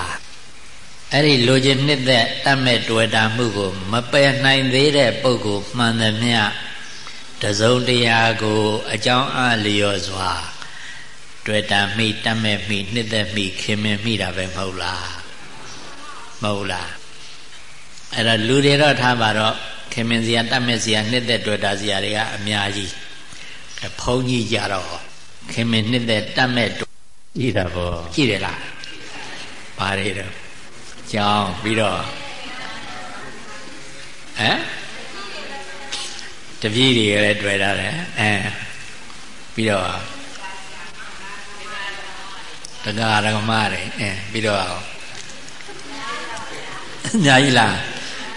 အဲ့ဒီလိုချင်နှစ်သက်တတ်မဲ့တွေ့တာမှုကို မပယ်နိုင်သေးတဲ့ပုဂ္ဂိုလ်မှန်သမျှတစုံတရာကို အကြောင်းအားလျော်စွာတွေ့တာမိတတ်မဲ့မိနှစ်သက်မိခင်မင်မိတာပဲမဟုတ်လားမဟုတ်လားအဲ့တော့လူတွေတော့ထားပါတော့ခင်မင်စရာတတ်မဲ့စရာနှစ်သက်တွေ့တာစရာတွေကအများကြီးဘုန်းကြီးကြတော့ခင်မင်နှစ်သက်တတ်မဲ့ ကြည့်တာပေါ့ကြည့်တယ်လားဘာတွေတော့ကြောင်းပြီးတော့ဟမ်တပည့်တွေလည်းတွေ့တာလေအဲပြီးတော့တက္ကရာကမတွေအဲပြီးတော့ညာကြီးလား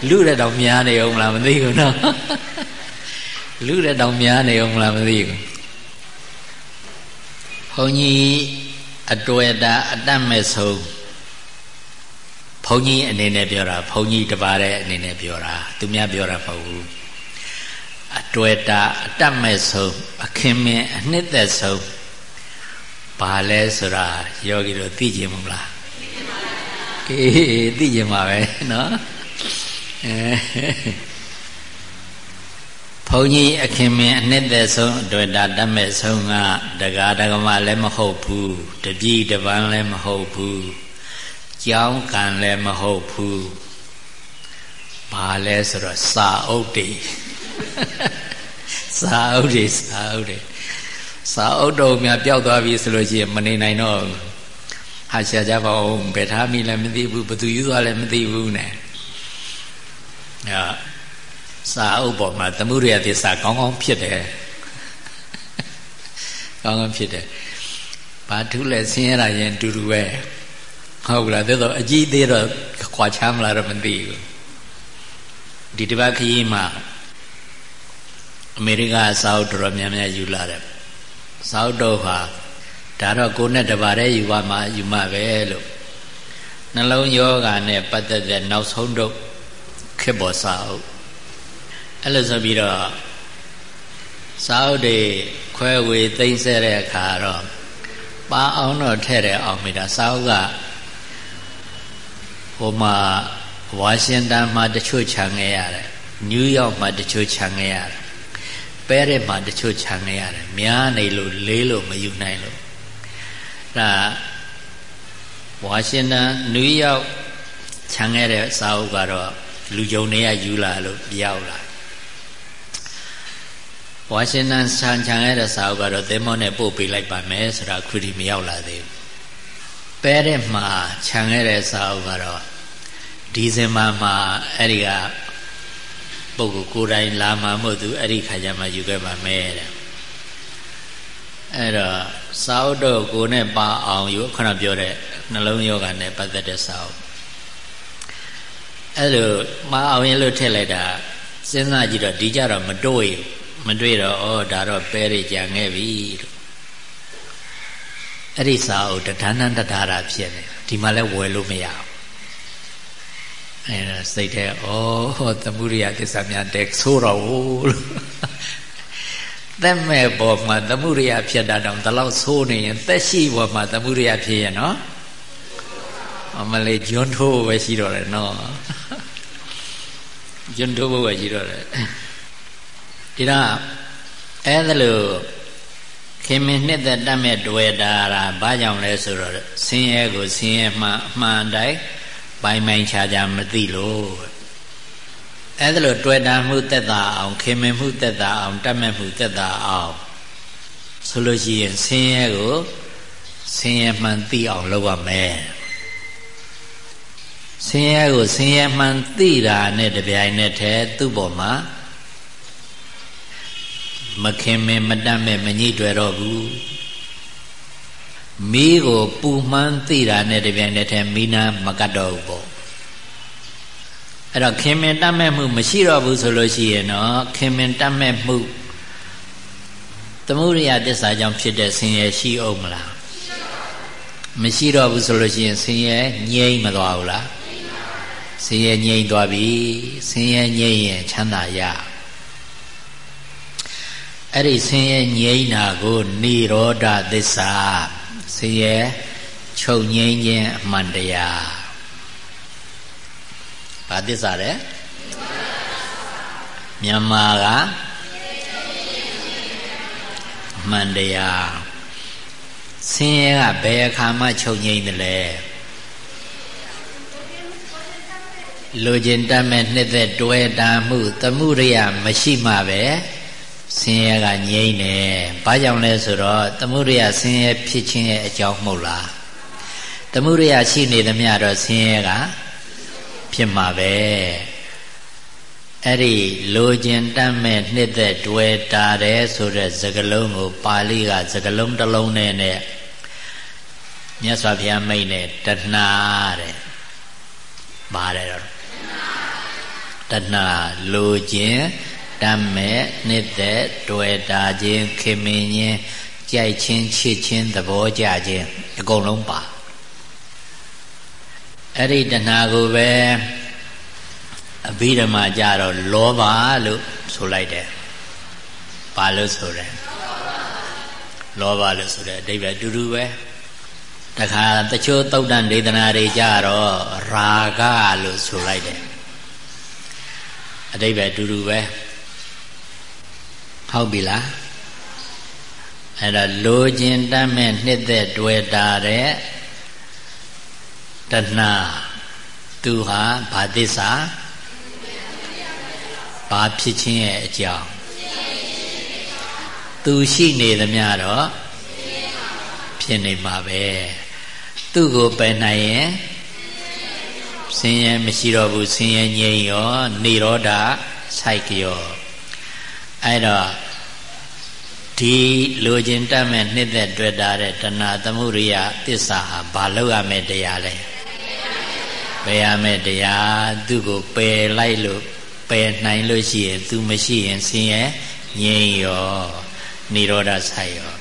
လူတဲ့တောင်များနေအောင်လားမသိဘူးနော်လူတဲ့တောင်များနေအောင်လားမသိဘူးဘုန်းကြီး အတွေ့အတာအတတ်မဲ့ဆုံးဘုန်းကြီးအနေနဲ့ပြောတာဘုန်းကြီးတပါးတဲ့အနေနဲ့ပြောတာသူများပြောတာမဟုတ်ဘူးအတွေ့တာအတတ်မဲ့ဆုံးအခင်မင်းအနှစ်သက်ဆုံးဘာလဲဆိုတာယောဂီတို့သိကြမလားအေးသိကြမှာပဲเนาะအဲ ဘုန်းကြီးအခင်မင်းအနှစ်သက်ဆုံးအတွေ့တာတတ်မဲ့ဆုံးကဒကာဒကမလည်းမဟုတ်ဘူးတပည့်တပန်းလည်းမဟုတ်ဘူးကြောင်းကံလည်းမဟုတ်ဘူးဘာလဲဆိုတော့စာအုပ်တွေစာအုပ်တွေစာအုပ်တွေစာအုပ်တော်များပျောက်သွားပြီဆိုလို့ရှိရင်မနေနိုင်တော့ဟာရှာကြပါဦးဘယ်ထားမိလည်းမသိဘူးဘသူယူသွားလည်းမသိဘူးနဲ့ဟာ စာအုပ်ပေါ်မှာသမှုရိယသစ္စာကောင်းကောင်းဖြစ်တယ်ကောင်းကောင်းဖြစ်တယ်ဘာထုလဲဆင်းရဲတာရင်တူတူပဲဟုတ်လားတဲ့တော့အကြီးသေးတော့ခွာချမ်းမလားတော့မသိဘူးဒီတစ်ပတ်ခရီးမှာအမေရိကစာအုပ်တော်များများယူလာတယ်စာအုပ်တော်ဟာဒါတော့ကိုနဲ့တပါးတည်းယူပါမှာယူမှာပဲလို့နှလုံးယောဂာနဲ့ပတ်သက်တဲ့နောက်ဆုံးတော့ခေတ်ပေါ်စာအုပ် အဲ့လိုဆိုပြီးတော့စာအုပ်တွေခွဲဝေသိမ့်ဆဲတဲ့အခါတော့ပါအောင်တော့ထဲ့တယ်အောင်မိတာစာအုပ်ကဟိုမှာဝါရှင်တန်မှာတချို့ခြံခဲ့ရတယ်နယူးယောက်မှာတချို့ခြံခဲ့ရတယ်ပဲရဲမှာတချို့ခြံခဲ့ရတယ်များနေလို့လေးလို့မယူနိုင်လို့ဒါဝါရှင်တန်နယူးယောက်ခြံခဲ့တဲ့စာအုပ်ကတော့လူကြုံတွေကယူလာလို့ပြောက်လာ ဝါရှင်တန်ဆန်ခြံခဲ့တဲ့စာအုပ်ကတော့သင်္ဘောနဲ့ပို့ပေးလိုက်ပါမယ်ဆိုတာခုထိမရောက်လာသေးဘူးပဲတဲ့မှာခြံခဲ့တဲ့စာအုပ်ကတော့ဒီဇင်ဘာမှာအဲ့ဒီကပုဂ္ဂိုလ်ကိုယ်တိုင်လာမှမို့သူအဲ့ဒီခါကျမှယူခဲ့ပါမယ်တဲ့အဲ့တော့စာအုပ်တော့ကိုယ်နဲ့ပါအောင်ယူခုနပြောတဲ့နှလုံးယောဂနဲ့ပတ်သက်တဲ့စာအုပ်အဲ့လိုမအောင်ရင်လို့ထည့်လိုက်တာစဉ်းစားကြည့်တော့ဒီကြတော့မတွေ့ မတွေ့တော့ဩဒါတော့ပဲရကြံခဲ့ပြီလို့အဲ့ဒီစာအုပ်တဏ္ဍတထာတာဖြစ်နေဒီမှာလဲဝယ်လို့မရဘူးအဲဒါစိတ်ထဲဩဟောသမှုရိယသစ္စာများတဲ့ဆိုတော့လို့သက်မဲ့ပေါ်မှာသမှုရိယဖြစ်တာတောင်ဒီလောက်ဆိုးနေရင်သက်ရှိပေါ်မှာသမှုရိယဖြစ်ရဲ့နော်အမလေးဂျွန်းထိုးပဲရှိတော့တယ်နော်ဂျွန်းထိုးပဲရှိတော့တယ် ဒီတော့အဲ့ဒါလို့ခင်မင်းနှစ်သက်တတ်မဲ့တွေ့တာရာဘာကြောင့်လဲဆိုတော့ဆင်းရဲကိုဆင်းရဲမှအမှန်တိုင်းပိုင်ပိုင်ခြားခြားမသိလို့အဲ့ဒါလို့တွေ့တာမှုသက်သာအောင်ခင်မင်းမှုသက်သာအောင်တတ်မဲ့မှုသက်သာအောင်ဆိုလို့ရှိရင်ဆင်းရဲကိုဆင်းရဲမှန်သိအောင်လုပ်ရမယ်ဆင်းရဲကိုဆင်းရဲမှန်သိတာနဲ့တပြိုင်နက်တည်းသူ့ပေါ်မှာ မခင်မင်မတတ်မဲ့မညှိတွေ့တော့ဘူးမီးကိုပူမှန်းသိတာနဲ့တပြိုင်တည်းထဲမီးနာမကတ်တော့ဘူးပေါ့အဲ့တော့ခင်မင်တတ်မဲ့မှုမရှိတော့ဘူးဆိုလို့ရှိရင်တော့ခင်မင်တတ်မဲ့မှုသမုဒိယတစ္ဆာကြောင့်ဖြစ်တဲ့ဆင်းရဲရှိအောင်မလားမရှိတော့ဘူးဆိုလို့ရှိရင်ဆင်းရဲငြိမ့်မသွားဘူးလားဆင်းရဲငြိမ့်သွားပြီဆင်းရဲငြိမ့်ရင်ချမ်းသာရ အဲ့ဒီဆင်းရဲငြိမ်းတာကိုនិရောဓသစ္စာဆင်းရဲချုပ်ငြိမ်းခြင်းအမှန်တရားဘာသစ္စာလဲမြန်မာကအမှန်တရားဆင်းရဲကဘယ်အခါမှချုပ်ငြိမ်းတယ်လဲလူကျင်တတ်မဲ့နှစ်သက်တွဲတာမှုသမှုရိယမရှိမှပဲ ဆင်းရဲကငြိမ့်တယ်ဘာကြောင့်လဲဆိုတော့သမုဒိယဆင်းရဲဖြစ်ခြင်းရဲ့အကြောင်းမဟုတ်လားသမုဒိယရှိနေသမျှတော့ဆင်းရဲကဖြစ်မှာပဲအဲ့ဒီလိုခြင်းတတ်မဲ့နှစ်သက်တွဲတာတယ်ဆိုတဲ့စကားလုံးကိုပါဠိကစကားလုံးတစ်လုံးနဲ့နဲ့မြတ်စွာဘုရားမိတ်နဲ့တဏှာတဲ့ပါတယ်တော့တဏှာလိုခြင်း တမ်းမဲ့နှစ်သက်တွေ့တာခြင်းခင်မင်ခြင်းကြိုက်ခြင်းချစ်ခြင်းသဘောကြခြင်းအကုန်လုံးပါအဲ့ဒီတဏှာကိုပဲအဘိဓမ္မာကြတော့လောဘလို့ဆိုလိုက်တယ်ဘာလို့ဆိုတယ်လောဘလို့ဆိုတယ်အဓိပ္ပာယ်အတူတူပဲတခါတချို့သုတ်တန်ဒေသနာတွေကြတော့ရာဂလို့ဆိုလိုက်တယ်အဓိပ္ပာယ်အတူတူပဲ ဟုတ်ပြီလားအဲ့ဒါလိုခြင်းတတ်မဲ့နှစ်သက်တွေ့တာတဲ့တဏှာသူဟာဘာသစ္စာဘာဖြစ်ခြင်းရဲ့အကြောင်းသူရှိနေသမျှတော့ဖြစ်နေမှာပဲသူ့ကိုပယ်နိုင်ရင်ဆင်းရဲမရှိတော့ဘူးဆင်းရဲငြိမ်းရောနေရောဓစိုက်ကြော အဲ့တော့ဒီလိုချင်တတ်မဲ့နှစ်သက်တွေ့တာတဲ့တဏှာသမှုရိယသစ္စာဟာဘာလို့ရမယ်တရားလဲပယ်ရမယ်တရားသူ့ကိုပယ်လိုက်လို့ပယ်နိုင်လို့ရှိရင် तू မရှိရင်ဆင်းရဲငြိမ်းရောនិရောဓဆိုင်ရော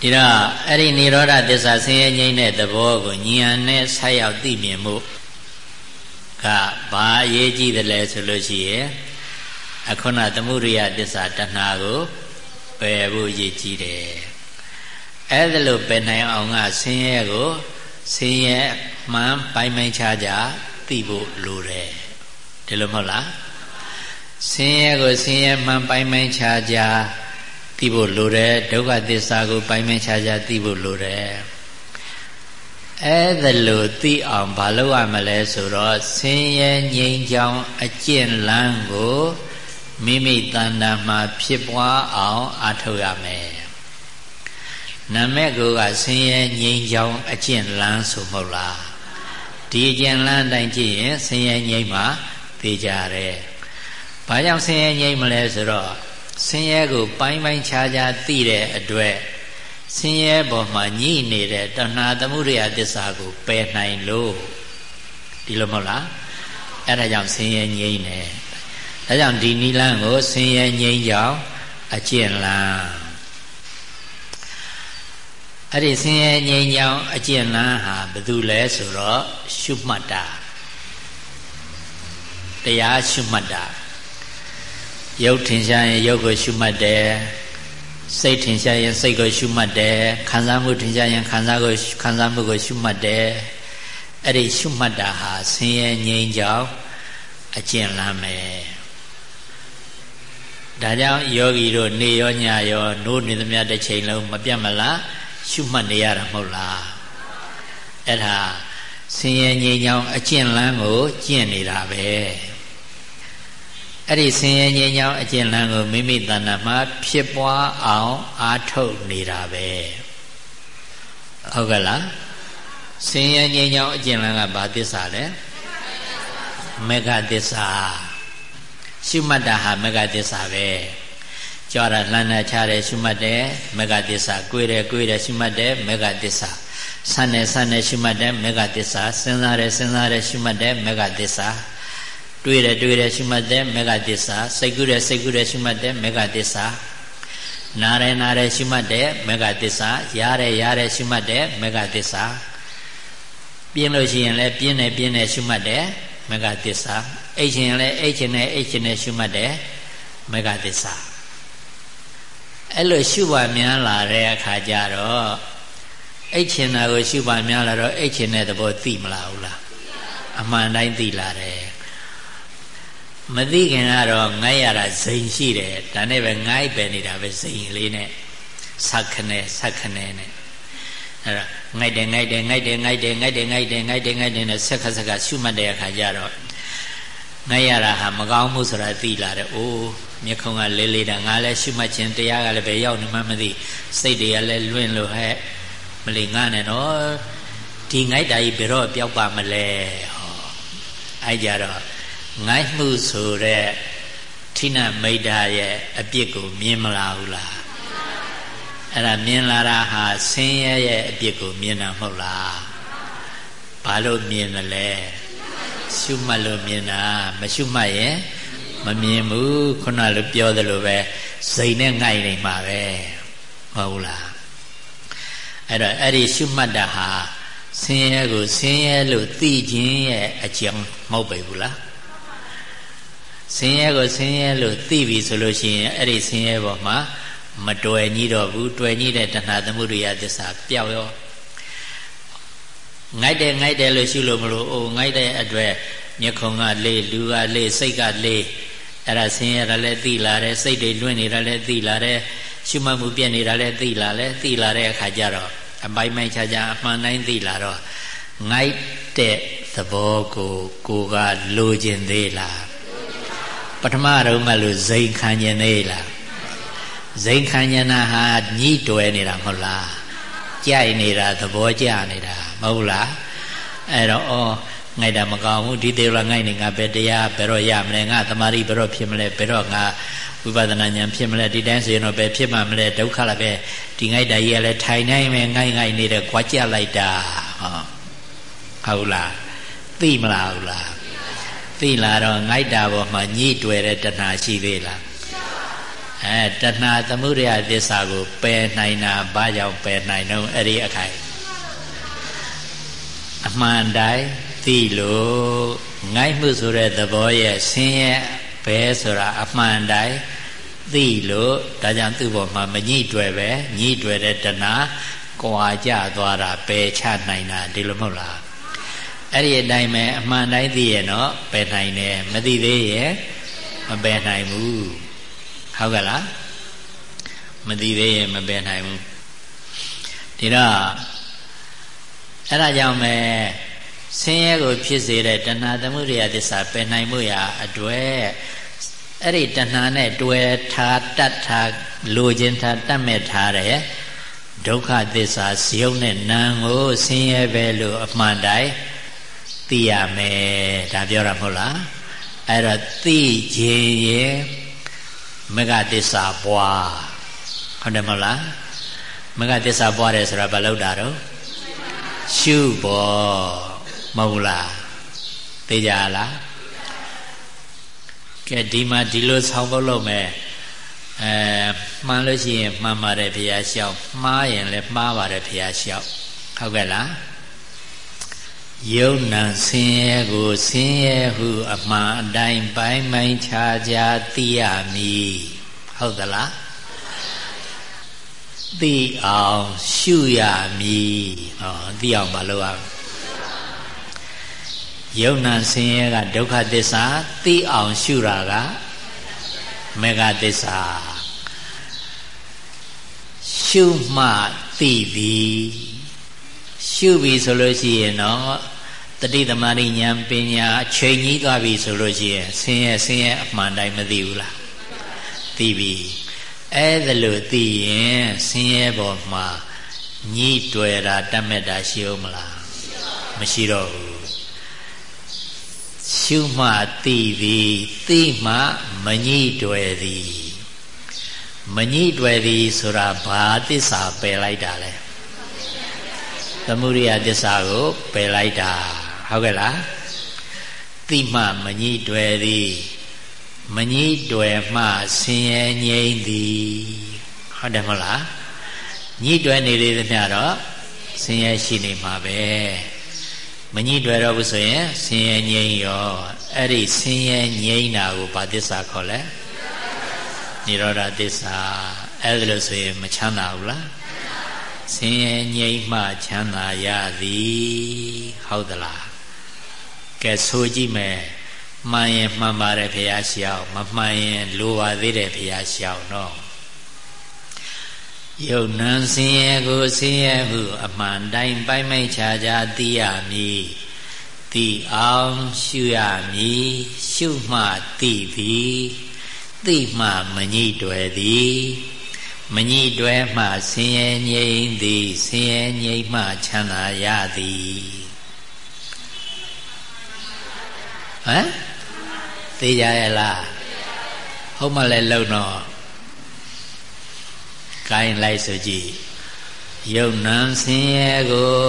ဒီတော့အဲ့ဒီនិရောဓသစ္စာဆင်းရဲငြိမ်းတဲ့သဘောကိုဉာဏ်နဲ့ဆက်ရောက်သိမြင်မှုကဘာအရေးကြီးတယ်လဲဆိုလို့ရှိရင် အခုနသမှုရိယသစ္စာတဏှာကိုပယ်ဖို့ရည်ကြီးတယ်အဲ့ဒါလို့ပယ်နိုင်အောင်ကဆင်းရဲကိုဆင်းရဲမှန်ပိုင်ပိုင်ခြားခြားသိဖို့လိုတယ်ဒီလိုမဟုတ်လားဆင်းရဲကိုဆင်းရဲမှန်ပိုင်ပိုင်ခြားခြားသိဖို့လိုတယ်ဒုက္ခသစ္စာကိုပိုင်ပိုင်ခြားခြားသိဖို့လိုတယ်အဲ့ဒါလို့သိအောင်ဘာလုပ်ရမလဲဆိုတော့ဆင်းရဲငြိမ်းချောင်းအကျင့်လန်းကို မိမိတဏ္ဍာမှာဖြစ်ပွားအောင်အားထုတ်ရမယ်နမဲ့ကိုကဆင်းရဲငြိမ်းချောင်းအကျင့်လန်းဆိုမဟုတ်လားဒီအကျင့်လန်းအတိုင်းကြည့်ရင်ဆင်းရဲငြိမ်းမှာသိကြတယ်ဘာကြောင့်ဆင်းရဲငြိမ်းမလဲဆိုတော့ဆင်းရဲကိုပိုင်းပိုင်းခြားခြားသိတဲ့အတွက်ဆင်းရဲပေါ်မှာညှိနေတဲ့တဏှာသမှုရိယသစ္စာကိုပယ်နိုင်လို့ဒီလိုမဟုတ်လားအဲ့ဒါကြောင့်ဆင်းရဲငြိမ်းတယ် ဒါကြောင့်ဒီနိလန်းကိုဆင်းရဲငြိမ်းကြောင်းအကျင့်လန်းအဲ့ဒီဆင်းရဲငြိမ်းချမ်းအကျင့်လန်းဟာဘယ်သူလဲဆိုတော့ရှုမှတ်တာတရားရှုမှတ်တာရုပ်ထင်ရှားရင်ရုပ်ကိုရှုမှတ်တယ်စိတ်ထင်ရှားရင်စိတ်ကိုရှုမှတ်တယ်ခံစားမှုထင်ရှားရင်ခံစားကိုခံစားမှုကိုရှုမှတ်တယ်အဲ့ဒီရှုမှတ်တာဟာဆင်းရဲငြိမ်းချမ်းအကျင့်လန်းမယ် ဒါကြောင့်ယောဂီတို့နေရောညရောနိုးနေသမျှတစ်ချိန်လုံးမပြတ်မလားရှုမှတ်နေရတာမဟုတ်လားအဲ့ဒါဆင်းရဲငြိမ်းချမ်းအကျင့်လန်းကိုကျင့်နေတာပဲအဲ့ဒီဆင်းရဲငြိမ်းချမ်းအကျင့်လန်းကိုမိမိတဏ္ဍာမှာ ဖြစ်ပွားအောင်အားထုတ်နေတာပဲဟုတ်ကဲ့လားဆင်းရဲငြိမ်းချမ်းအကျင့်လန်းကဘာသစ္စာလဲမေဃသစ္စာ ရှုမှတ်တာဟာမေဃသစ္စာပဲကြွားတာလှမ်းတာချတယ်ရှုမှတ်တယ်မေဃသစ္စာကိုယ်တယ်ကိုယ်တယ်ရှုမှတ်တယ်မေဃသစ္စာဆန်းတယ်ဆန်းတယ်ရှုမှတ်တယ်မေဃသစ္စာစဉ်းစားတယ်စဉ်းစားတယ်ရှုမှတ်တယ်မေဃသစ္စာတွေးတယ်တွေးတယ်ရှုမှတ်တယ်မေဃသစ္စာစိတ်ကူးတယ်စိတ်ကူးတယ်ရှုမှတ်တယ်မေဃသစ္စာနားတယ်နားတယ်ရှုမှတ်တယ်မေဃသစ္စာရားတယ်ရားတယ်ရှုမှတ်တယ်မေဃသစ္စာပြင်းလို့ရှိရင်လည်းပြင်းတယ်ပြင်းတယ်ရှုမှတ်တယ်မေဃသစ္စာ အိတ်ချင်လည်းအိတ်ချင်တယ်အိတ်ချင်တယ်ရှုမှတ်တယ်မေဃသစ္စာအဲ့လိုရှုပါများလာတဲ့အခါကျတော့အိတ်ချင်တာကိုရှုပါများလာတော့အိတ်ချင်တဲ့သဘောသိမလားဟုတ်လားအမှန်တိုင်းသိလာတယ်မသိခင်ကတော့ငိုက်ရတာဇိမ်ရှိတယ်ဒါနဲ့ပဲငိုက်ပဲနေတာပဲဇိမ်လေးနဲ့ဆက်ခနဲ့ဆက်ခနဲ့နဲ့အဲ့ဒါငိုက်တယ်ငိုက်တယ်ငိုက်တယ်ငိုက်တယ်ငိုက်တယ်ငိုက်တယ်ငိုက်တယ်ငိုက်တယ်နဲ့ဆက်ခဆက်ခရှုမှတ်တဲ့အခါကျတော့ ငိုက်ရတာဟာမကောင်းမှုဆိုတာသိလာတယ်အိုးမျက်ခုံးကလေးလေးတာငါလည်းရှုမှတ်ခြင်းတရားကလည်းပဲရောက်နေမှမသိစိတ်တွေကလည်းလွင့်လို့ဟဲ့မလီငါနဲ့နော်ဒီငိုက်တာကြီးဘယ်တော့ပျောက်ပါမလဲဟောအဲ့ကြတော့ငိုက်မှုဆိုတဲ့ထိနမိတ်တာရဲ့အပြစ်ကိုမြင်မလားဘူးလားအဲ့ဒါမြင်လာတာဟာဆင်းရဲရဲ့အပြစ်ကိုမြင်တာမဟုတ်လားဘာလို့မြင်တယ်လဲ ရှုမှတ်လို့မြင်တာမရှုမှတ်ရင်မမြင်ဘူးခုနလိုပြောသလိုပဲစိတ်နဲ့ငိုက်နေမှာပဲမဟုတ်လားအဲ့တော့အဲ့ဒီရှုမှတ်တာဟာဆင်းရဲကိုဆင်းရဲလို့သိခြင်းရဲ့အကြောင်းမဟုတ်ပေဘူးလားဆင်းရဲကိုဆင်းရဲလို့သိပြီဆိုလို့ရှိရင်အဲ့ဒီဆင်းရဲပေါ်မှာမတွယ်ကြီးတော့ဘူးတွယ်ကြီးတဲ့တဏှာသမှုရိယသစ္စာပျောက်ရော ငိုက်တယ်ငိုက်တယ်လို့ရှုလို့မလို့အိုငိုက်တဲ့အတွက်မျက်ခုံကလေးလူကလေးစိတ်ကလေးအဲ့ဒါဆင်းရဲတာလည်းသိလာတယ်စိတ်တွေလွင့်နေတာလည်းသိလာတယ်ရှုမှတ်မှုပြည့်နေတာလည်းသိလာလဲသိလာတဲ့အခါကျတော့အပိုင်ပိုင်ခြားခြားအမှန်တိုင်းသိလာတော့ငိုက်တဲ့သဘောကိုကိုကလိုချင်သေးလားပထမတော့မှလို့ဇိမ်ခံကျင်သေးလားဇိမ်ခံကျင်တာဟာညှိတွယ်နေတာမဟုတ်လားကြိုက်နေတာသဘောကျနေတာမ ဟုတ်လားအဲ့တော့ဩငိုက်တာမကောင်းဘူးဒီသေးလားငိုက်နေငါပဲတရားဘယ်တော့ရမလဲငါသမာဓိဘယ်တော့ဖြစ်မလဲဘယ်တော့ငါဝိပဿနာဉာဏ်ဖြစ်မလဲဒီတိုင်းဆိုရင်တော့ပဲဖြစ်မှမလဲဒုက္ခလည်းပဲဒီငိုက်တာကြီးကလည်းထိုင်နိုင်မယ်ငိုက်ငိုက်နေတယ်ကြွားကြလိုက်တာဟောဟုတ်လားသိမလားဟုတ်လားသိလာတော့ငိုက်တာပေါ်မှာညှိတွယ်တဲ့တဏှာရှိသေးလားအဲတဏှာသမှုရိယသစ္စာကိုပယ်နိုင်တာဘာကြောင့်ပယ်နိုင်တော့အဲ့ဒီအခိုင် အမှန်တိုင်းသိလို့ငိုက်မှုဆိုတဲ့သဘောရဲ့ဆင်းရဲဘဲဆိုတာအမှန်တိုင်းသိလို့ဒါကြောင့်သူ့ဘောမှာမညှိတွယ်ပဲညှိတွယ်တဲ့တဏှာကွာကြသွားတာပယ်ချနိုင်တာဒီလိုမဟုတ်လားအဲ့ဒီအတိုင်းပဲအမှန်တိုင်းသိရဲ့နော်ပယ်နိုင်တယ်မသိသေးရဲ့မပယ်နိုင်ဘူးဟုတ်ကဲ့လားမသိသေးရဲ့မပယ်နိုင်ဘူးဒီတော့ အဲ့ဒါကြောင့်ပဲဆင်းရဲကိုဖြစ်စေတဲ့တဏှာသမှုရိယသစ္စာပယ်နိုင်မှုရာအတွေ့အဲ့ဒီတဏှာနဲ့တွေ့ထားတတ်ထားလိုချင်ထားတတ်မဲ့ထားတဲ့ဒုက္ခသစ္စာဇယုံနဲ့နာမ်ကိုဆင်းရဲပဲလို့အမှန်တိုင်းသိရမယ်ဒါပြောတာမဟုတ်လားအဲ့တော့သိခြင်းရဲ့မဂ္ဂသစ္စာပွားဟုတ်တယ်မဟုတ်လားမဂ္ဂသစ္စာပွားတယ်ဆိုတာဘာလို့တာတော့ ရှုပေါ်မဟုတ်လားသိကြလားကဲဒီမှာဒီလိုဆောင်းဖို့လုပ်မယ်အဲမှန်လို့ရှိရင်မှန်ပါတယ်ဘုရားလျှောက်မှားရင်လည်းမှားပါတယ်ဘုရားလျှောက်ဟုတ်ကဲ့လားယုံနံဆင်းရဲကိုဆင်းရဲဟုအမှန်အတိုင်းပိုင်းပိုင်းခြားခြားသိရမည်ဟုတ်သလား သိအောင်ရှုရမည်ဟောသိအောင်မလုပ်ရယုံနံဆင်းရဲကဒုက္ခသစ္စာသိအောင်ရှုတာကမေဃသစ္စာရှုမှသိပြီရှုပြီဆိုလို့ရှိရင်တော့တတိသမารိဉာဏ်ပညာအချိန်ကြီးသွားပြီဆိုလို့ရှိရင်ဆင်းရဲဆင်းရဲအမှန်တိုင်းမသိဘူးလားသိပြီ အဲ့ဒါလို့သိရင်ဆင်းရဲပေါ်မှာညှိတွေ့တာတတ်မဲ့တာရှိဦးမလားမရှိတော့ဘူးရှုမှသိသည်သိမှမညှိတွေ့သည်မညှိတွေ့သည်ဆိုတာဘာသစ္စာပယ်လိုက်တာလဲသမုဒိယသစ္စာကိုပယ်လိုက်တာဟုတ်ကဲ့လားသိမှမညှိတွေ့သည် မညှိတွေ့မှဆင်းရဲငြိမ့်သည်ဟုတ်တယ်မဟုတ်လားညှိတွေ့နေလေသမျှတော့ဆင်းရဲရှိနေမှာပဲမညှိတွေ့တော့ဘူးဆိုရင်ဆင်းရဲငြိမ့်ရောအဲ့ဒီဆင်းရဲငြိမ့်တာကိုဘာသစ္စာခေါ်လဲနိရောဓသစ္စာအဲ့ဒါလို့ဆိုရင်မချမ်းသာဘူးလားဆင်းရဲငြိမ့်မှချမ်းသာရသည်ဟုတ်သလားကဲဆိုကြည့်မယ် မှန်ရင်မှန်ပါတယ်ဘုရားရှောက်မမှန်ရင်လိုပါသေးတယ်ဘုရားရှောက်နော်ယုတ်နံဆင်းရဲကိုဆင်းရဲဟု အမှန်တိုင်းပိုင်မိုက်ခြားခြားသိရမည်သိအောင်ရှုရမည်ရှုမှသိသည်သိမှမညှိတွယ်သည်မညှိတွယ်မှဆင်းရဲငြိမ်းသည်ဆင်းရဲငြိမ်းမှချမ်းသာရသည်ဟမ် သိကြရဲ့လားဟုတ်မှလည်းလုံတော့ကိုင်းလိုက်ဆိုကြည့်ယုံနံဆင်းရဲကို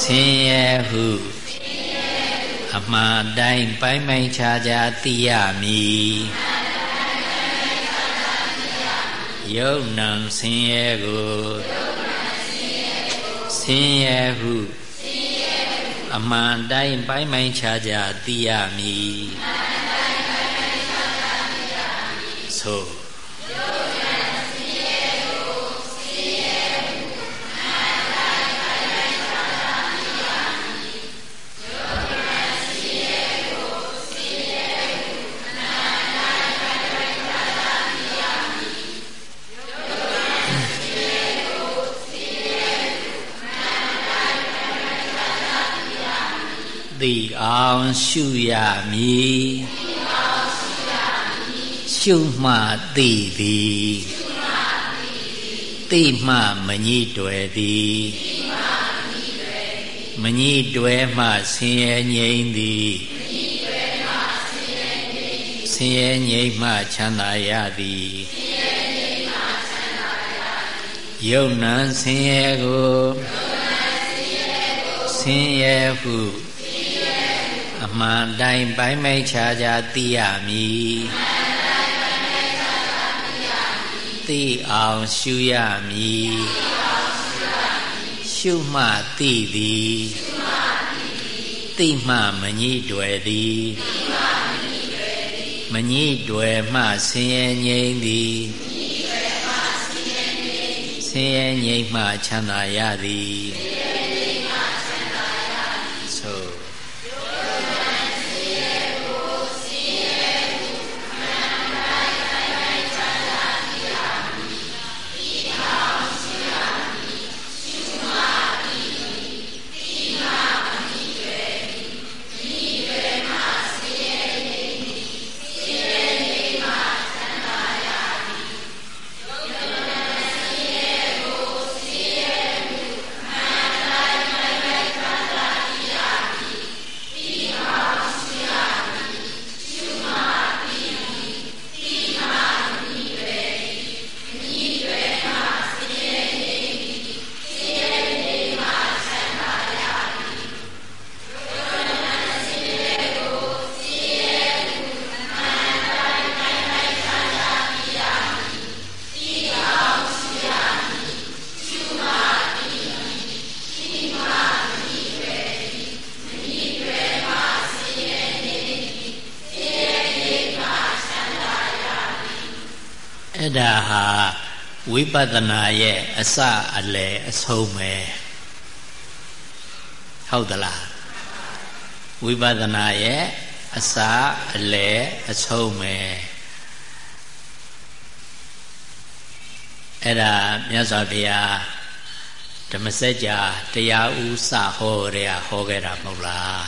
ဆင်းရဲဟုအမှန်တိုင်းပိုင်းပိုင်းခြားခြားသိရမည်ယုံနံဆင်းရဲကိုဆင်းရဲဟု အမှန်တိုင်းပိုင်းပိုင်းခြားခြားသိရမည်ဆို သိအောင်ရှုရမည်ရှုမှသိသည်သိမှမညှိတွယ်သည်မညှိတွယ်မှဆင်းရဲငြိမ်းသည်ဆင်းရဲငြိမ်းမှချမ်းသာရသည်ယုံနံဆင်းရဲကိုဆင်းရဲဟုအ မှန်တိုင်းပိုင်းပိုင်းခြားခြားသိရမည်သိအောင်ရှုရမည်ရှုမှသိသည်သိမှမညှိတွယ်သည်မညှိတွယ်မှဆင်းရဲငြိမ်းသည်ဆင်းရဲငြိမ်းမှချမ်းသာရသည် ပဿနာရဲ့အစအလယ်အဆုံးပဲဟုတ်သလားဝိပဿနာရဲ့အစအလယ်အဆုံးပဲအဲ့ဒါမြတ်စွာဘုရားဓမ္မစကြာတရားဥစဟောတဲ့ဟောခဲ့တာမဟုတ်လား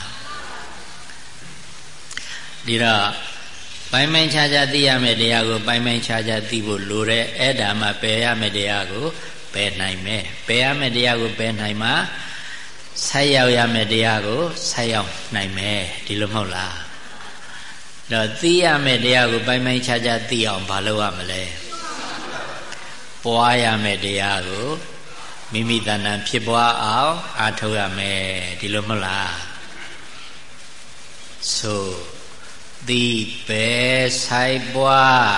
ဒီတော့ ပိုင်းပိုင်းခြားခြားသိရမယ့်တရားကိုပိုင်းပိုင်းခြားခြားသိဖို့လိုတဲ့အဲ့ဒါမှပယ်ရမယ့်တရားကိုပယ်နိုင်မယ်ပယ်ရမယ့်တရားကိုပယ်နိုင်မှဆက်ရောက်ရမယ့်တရားကိုဆက်ရောက်နိုင်မယ်ဒီလိုမဟုတ်လားတော့သိရမယ့်တရားကိုပိုင်းပိုင်းခြားခြားသိအောင်ဘာလုပ်ရမလဲပွားရမယ့်တရားကိုမိမိတဏ္ဍဖြစ်ပွားအောင်အားထုတ်ရမယ်ဒီလိုမဟုတ်လားဆို တိပဲဆိုင်ပွား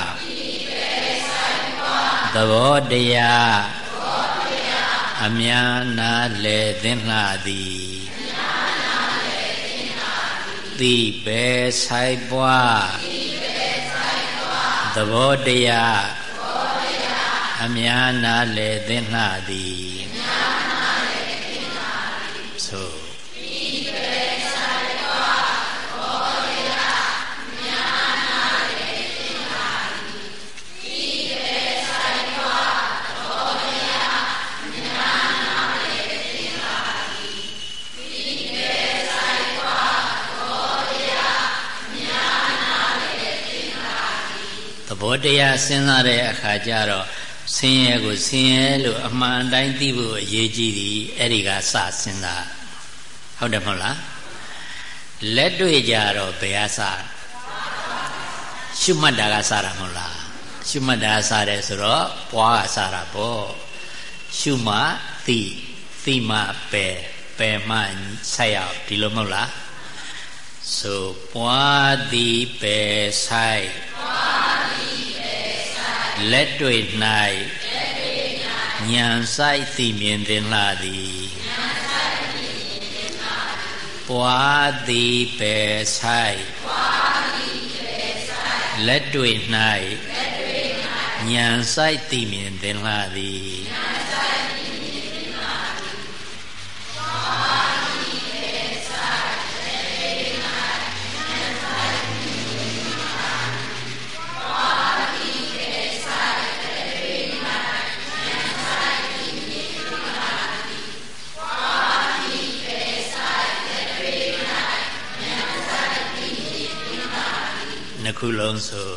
သဘောတရားအများနာလေသင်လှသည်တိပဲဆိုင်ပွားသဘောတရားအများနာလေသင်လှသည် ဘောတရားစဉ်းစားတဲ့အခါကျတော့ဆင်းရဲကိုဆင်းရဲလို့အမှန်တိုင်းသိဖို့အရေးကြီးသည်အဲ့ဒီကစစဉ်းစားဟုတ်တယ်မဟုတ်လားလက်တွေ့ကြတော့ဘယ်အစရှုမှတ်တာကစတာမဟုတ်လားရှုမှတ်တာစတယ်ဆိုတော့ပွားကစတာပေါ့ရှုမှသိသိမှပယ်ပယ်မှဆက်ရောက်ဒီလိုမဟုတ်လားဆိုပွားသည်ပယ်ဆိုင်ပွား လက်တွေ့၌ဉာဏ်ဆိုင်သိမြင်သင်လာသည်ပွားသည်ပဲဆိုင်လက်တွေ့၌ဉာဏ်ဆိုင်သိမြင်သင်လာသည် ခုလုံးဆို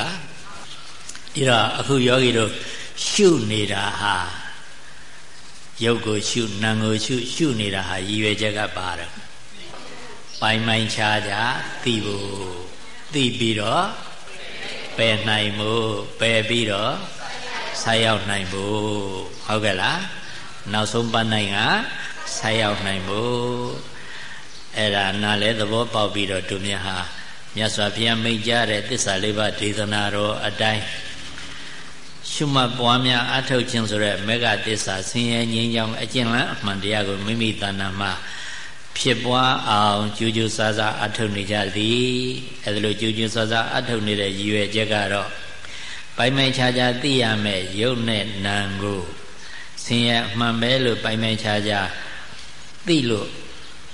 တိဒီတော့အခုယောဂီတို့ရှုနေတာဟာရုပ်ကိုရှုနာမ်ကိုရှုရှုနေတာဟာရည်ရွယ်ချက်ကပါတယ်ပိုင်ပိုင်ခြားခြားသိဖို့သိပြီးတော့ပယ်နိုင်ဖို့ပယ်ပြီးတော့ဆက်ရောက်နိုင်ဖို့ဟုတ်ကဲ့လားနောက်ဆုံးပတ်နိုင်ကဆက်ရောက်နိုင်ဖို့အဲ့ဒါနားလဲသဘောပေါက်ပြီးတော့သူမြတ်ဟာ မြတ်စွာဘုရားမိန့်ကြားတဲ့သစ္စာလေးပါးဒေသနာတော်အတိုင်းရှုမှတ်ပွားများအထုတ်ခြင်းဆိုတဲ့မေဃသစ္စာဆင်းရဲငြိမ်းချမ်းအကျင့်လန်းအမှန်တရားကိုမိမိတဏ္ဍာမှာဖြစ်ပွားအောင်ကြိုးကြိုးစားစားအထုတ်နေကြသည်အဲဒါလိုကြိုးကြိုးစားစားအထုတ်နေတဲ့ရည်ရွယ်ချက်ကတော့ပိုင်ပိုင်ခြားခြားသိရမယ်ရုပ်နဲ့နာမ်ကိုဆင်းရဲအမှန်ပဲလို့ပိုင်ပိုင်ခြားခြားသိလို့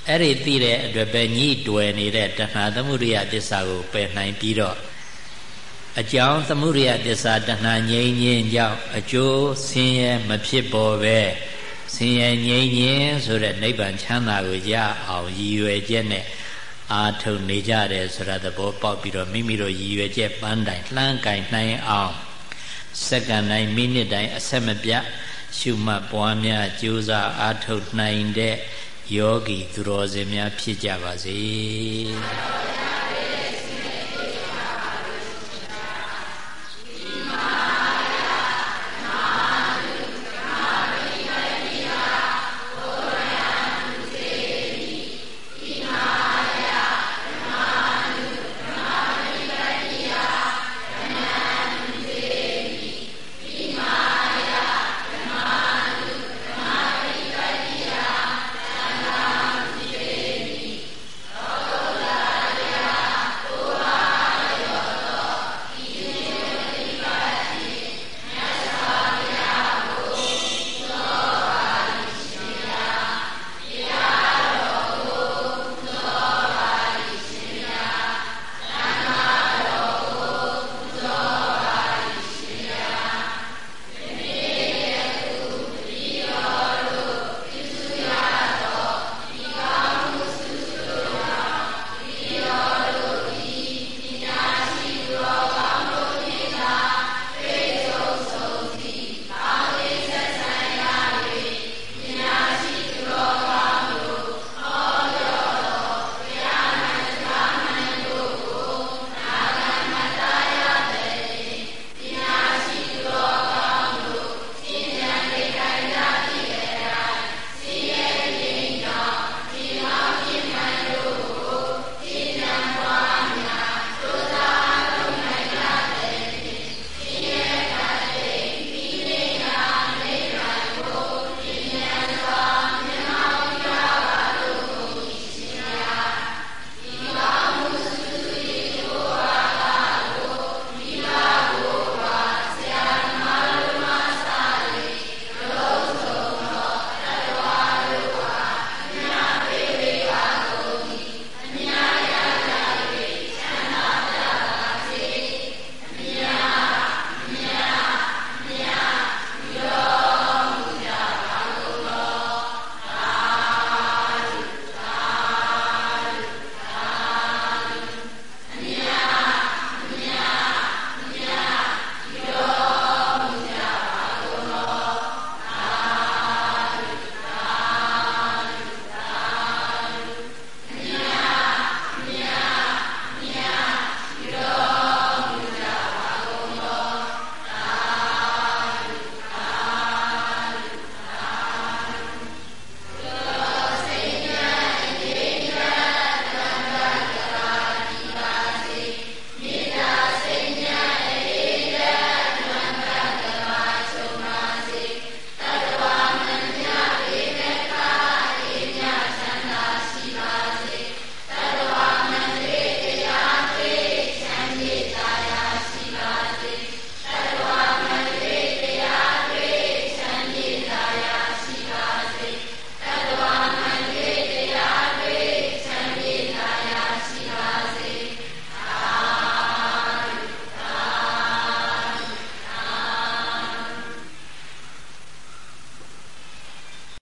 အဲ့ဒီသိတဲ့အတွက်ပဲညှိတွယ်နေတဲ့တဏှာသမှုရိယသစ္စာကိုပယ်နိုင်ပြီးတော့အကြောင်းသမှုရိယသစ္စာတဏှာငြိမ်းခြင်းကြောင့်အကျိုးဆင်းရဲမဖြစ်ပေါ်ပဲဆင်းရဲငြိမ်းခြင်းဆိုတဲ့နိဗ္ဗာန်ချမ်းသာကိုရအောင်ရည်ရွယ်ချက်နဲ့အာထုံနေကြတယ်ဆိုတာသဘောပေါက်ပြီးတော့မိမိတို့ရည်ရွယ်ချက်ပန်းတိုင်လှမ်းကင်နိုင်အောင်စက္ကန့်တိုင်းမိနစ်တိုင်းအဆက်မပြတ်ရှုမှတ်ပွားများကြိုးစားအာထုံနိုင်တဲ့ ယောဂီသူတော်စင်များဖြစ်ကြပါစေ။